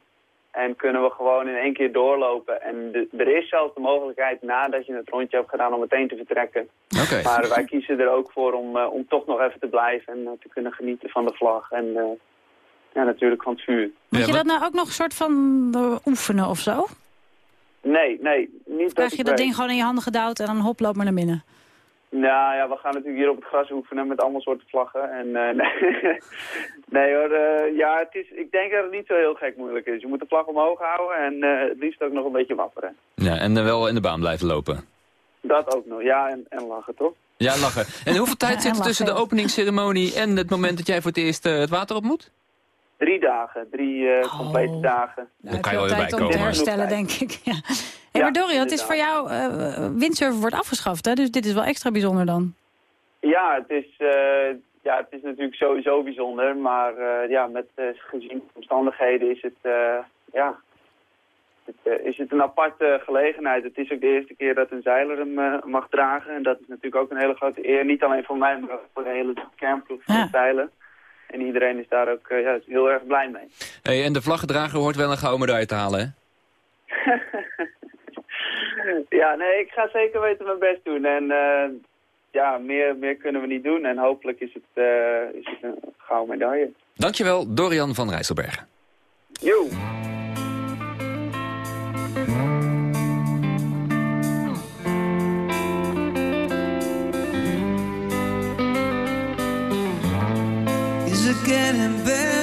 En kunnen we gewoon in één keer doorlopen. En de- er is zelfs de mogelijkheid nadat je het rondje hebt gedaan om meteen te vertrekken. Oké. Maar wij kiezen er ook voor om, om toch nog even te blijven en te kunnen genieten van de vlag. En eh, ja, natuurlijk van het vuur. Moet je dat nou ook nog een soort van oefenen of zo? Nee, nee, niet dat Krijg je dat weet. ding gewoon in je handen gedouwd en dan hop, loop maar naar binnen? Nou ja, we gaan natuurlijk hier op het gras oefenen met allemaal soorten vlaggen. En, eh, [laughs] nee. nee hoor, eh, ja, het is, ik denk dat het niet zo heel gek moeilijk is. Je moet de vlag omhoog houden en eh, het liefst ook nog een beetje wapperen. Ja, en wel in de baan blijven lopen. Dat ook nog, ja, en, en lachen toch? Ja, lachen. En hoeveel [laughs] tijd Ja, zit er en tussen de openingsceremonie en het moment dat jij voor het eerst het water op moet? Drie dagen, drie eh, complete dagen. Dan kan je wel weer Tijd om te bijkomen. herstellen, denk ik. [laughs] Ja. Hey, maar Dorian, het is voor jou, eh windsurfen wordt afgeschaft, hè? dus dit is wel extra bijzonder dan. Ja, het is, eh, ja, het is natuurlijk sowieso bijzonder, maar eh, ja, met eh, gezien de omstandigheden is het, eh, ja, het, eh, is het een aparte gelegenheid. Het is ook de eerste keer dat een zeiler hem mag dragen en dat is natuurlijk ook een hele grote eer. Niet alleen voor mij, maar ook voor de hele kernploeg van het zeilen. En iedereen is daar ook eh, ja, heel erg blij mee. Hey, en de vlaggedrager hoort wel een gouden medaille te halen, hè? [laughs] ja, nee, ik ga zeker weten mijn best doen. En eh, ja, meer, meer kunnen we niet doen. En hopelijk is het, eh, is het een gouden medaille. Dankjewel, Dorian van Rijsselbergen. Yo! are getting better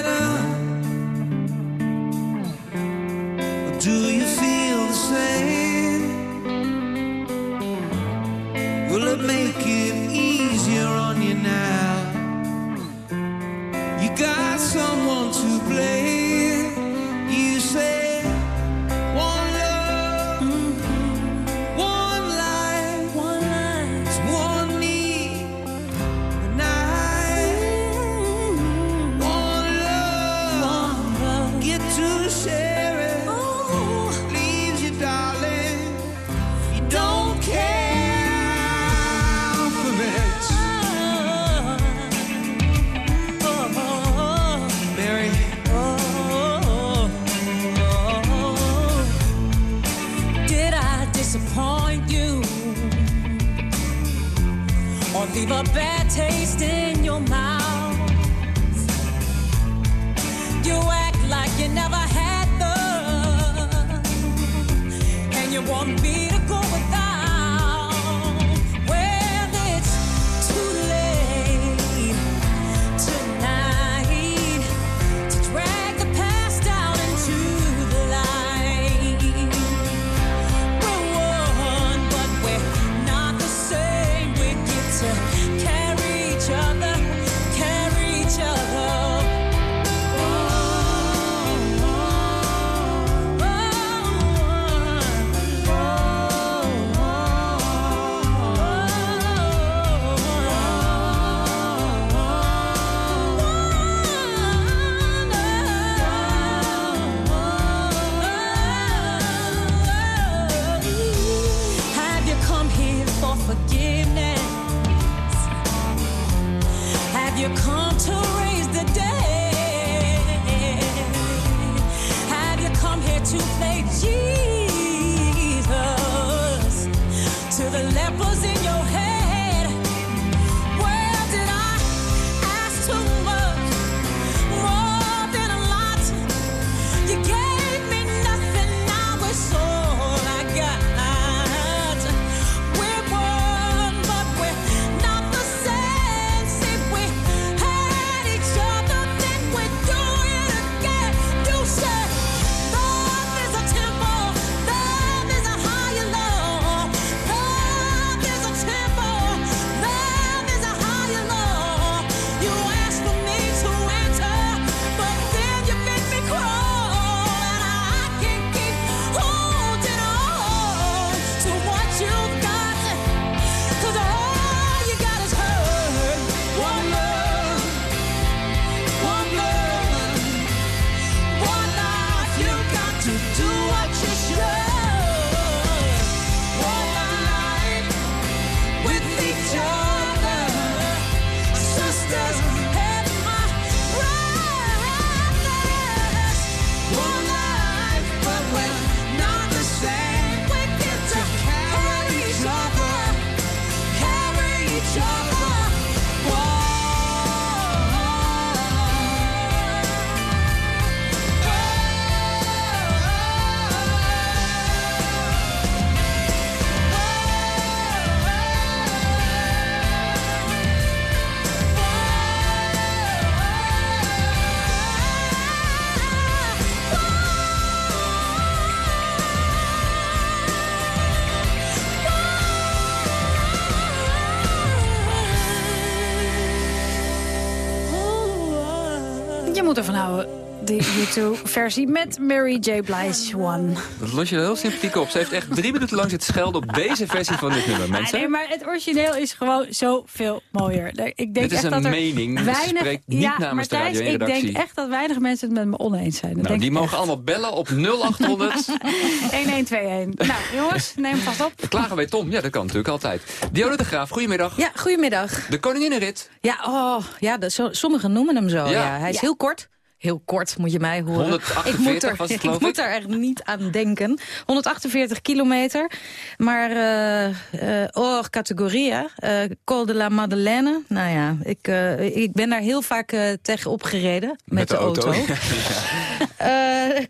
versie met Mary J. Blige One. Dat los je er heel sympathiek op. Ze heeft echt drie minuten lang zitten schelden op deze versie van dit nummer, mensen. Ah, nee, maar het origineel is gewoon zoveel mooier. Ik denk is echt een dat mening, weinig... spreekt niet ja, namens de radio ik denk echt dat weinig mensen het met me oneens zijn. Nou, die mogen allemaal bellen op 0800... 1121. [laughs] Nou, jongens, neem vast op. [laughs] Klagen bij Tom, ja, dat kan natuurlijk altijd. Dionne de Graaf, goedemiddag. Ja, goedemiddag. De koninginnenrit. Ja, oh, ja de, sommigen noemen hem zo. Ja. Hij is heel kort. Heel kort, moet je mij horen. 148 ik moet er, was het, [laughs] geloof ik moet er echt niet aan denken. 148 kilometer. Maar, eh eh oh, categorieën. eh Col de la Madeleine. Nou ja, ik, ik ben daar heel vaak tegen opgereden. Met, de, auto. [laughs]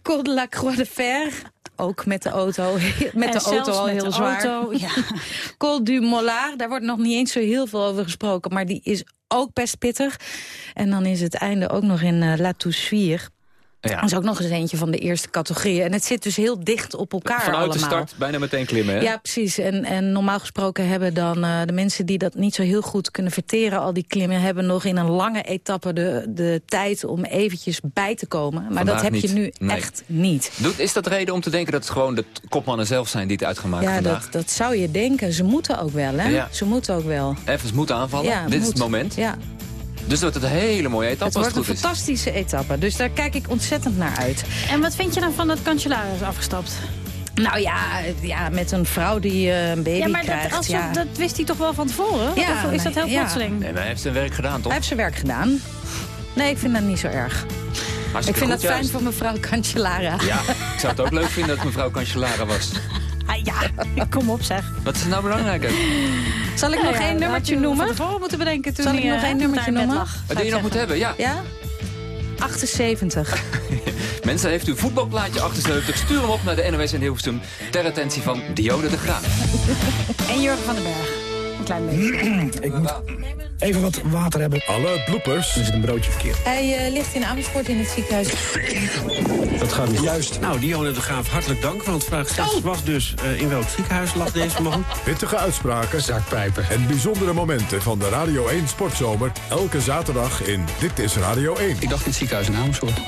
Col de la Croix de Fer. Ook met de auto. [laughs] Met de auto al heel zwaar. auto, ja. [laughs] Col du Mollard, daar wordt nog niet eens zo heel veel over gesproken. Maar die is ook best pittig. En dan is het einde ook nog in eh, La Toussuire. Ja. Dat is ook nog eens eentje van de eerste categorie. En het zit dus heel dicht op elkaar Vanuit allemaal. de start bijna meteen klimmen, hè? Ja, precies. En, en normaal gesproken hebben dan eh, de mensen die dat niet zo heel goed kunnen verteren... al die klimmen, hebben nog in een lange etappe de, de tijd om eventjes bij te komen. Maar Vandaag dat heb je nu Nee. echt niet. Doet, is dat reden om te denken dat het gewoon de kopmannen zelf zijn die het uitgemaakt Ja, vandaag? dat, dat zou je denken. Ze moeten ook wel, hè? Ja. Ze moeten ook wel. Even moeten aanvallen. Ja, Dit is het moment. Ja. Dus dat wordt het een hele mooie etappe Het wordt het een is. fantastische etappe. Dus daar kijk ik ontzettend naar uit. En wat vind je dan van dat Cancellara is afgestapt? Nou ja, ja met een vrouw die eh, een baby ja, maar krijgt. dat, als ja. dat, dat wist hij toch wel van tevoren? Ja, of is dat heel ja. plotseling? Nee, maar hij heeft zijn werk gedaan, toch? Hij heeft zijn werk gedaan. Nee, ik vind dat niet zo erg. Hartstikke ik vind goed, dat fijn voor mevrouw Cancellara. Ja, ik zou het ook leuk [laughs] vinden dat mevrouw Cancellara was. Ah, ja, [laughs] kom op zeg. Wat is nou belangrijker? Zal ik Ja, nog ja, één nummertje noemen? van tevoren moeten bedenken toen Zal ik nog eh, één nummertje noemen? lag. Wat die je nog moet hebben, ja. Ja? 78. [laughs] Mensen, heeft u voetbalplaatje 78? Stuur hem op naar de NOS in Hilversum ter attentie van Dione de Graaf. En Jurgen van den Berg. Een klein beetje. [clears throat] Ik moet even wat water hebben. Alle bloopers. Er zit een broodje verkeerd. Hij eh, ligt in Amersfoort in het ziekenhuis. Dat gaat niet Juist. Nou, Dionne de Graaf, hartelijk dank. Want vraag 6 was dus eh, in welk ziekenhuis lag deze man? [laughs] Pittige uitspraken. Zakpijpen. En bijzondere momenten van de Radio 1 Sportzomer. Elke zaterdag in Dit is Radio 1. Ik dacht in het ziekenhuis in Amersfoort.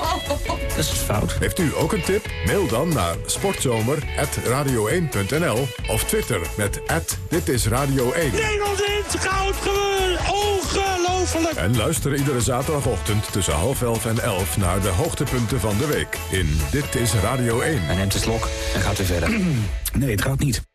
Dat is fout. Heeft u ook een tip? Mail dan naar sportzomer.radio1.nl of Twitter met Dit is Radio 1. Engels in het goud gewonnen. Ongelooflijk. En luister iedere zaterdagochtend tussen half elf en elf naar de hoogtepunten van de week in Dit is Radio 1. Hij neemt een slok en gaat weer verder. [clears throat] Nee, het gaat niet.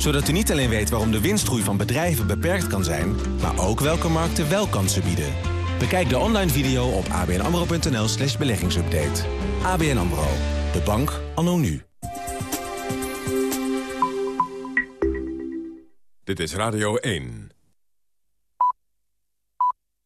Zodat u niet alleen weet waarom de winstgroei van bedrijven beperkt kan zijn... maar ook welke markten wel kansen bieden. Bekijk de online video op abnamro.nl slash beleggingsupdate. ABN AMRO. De bank anno nu. Dit is Radio 1.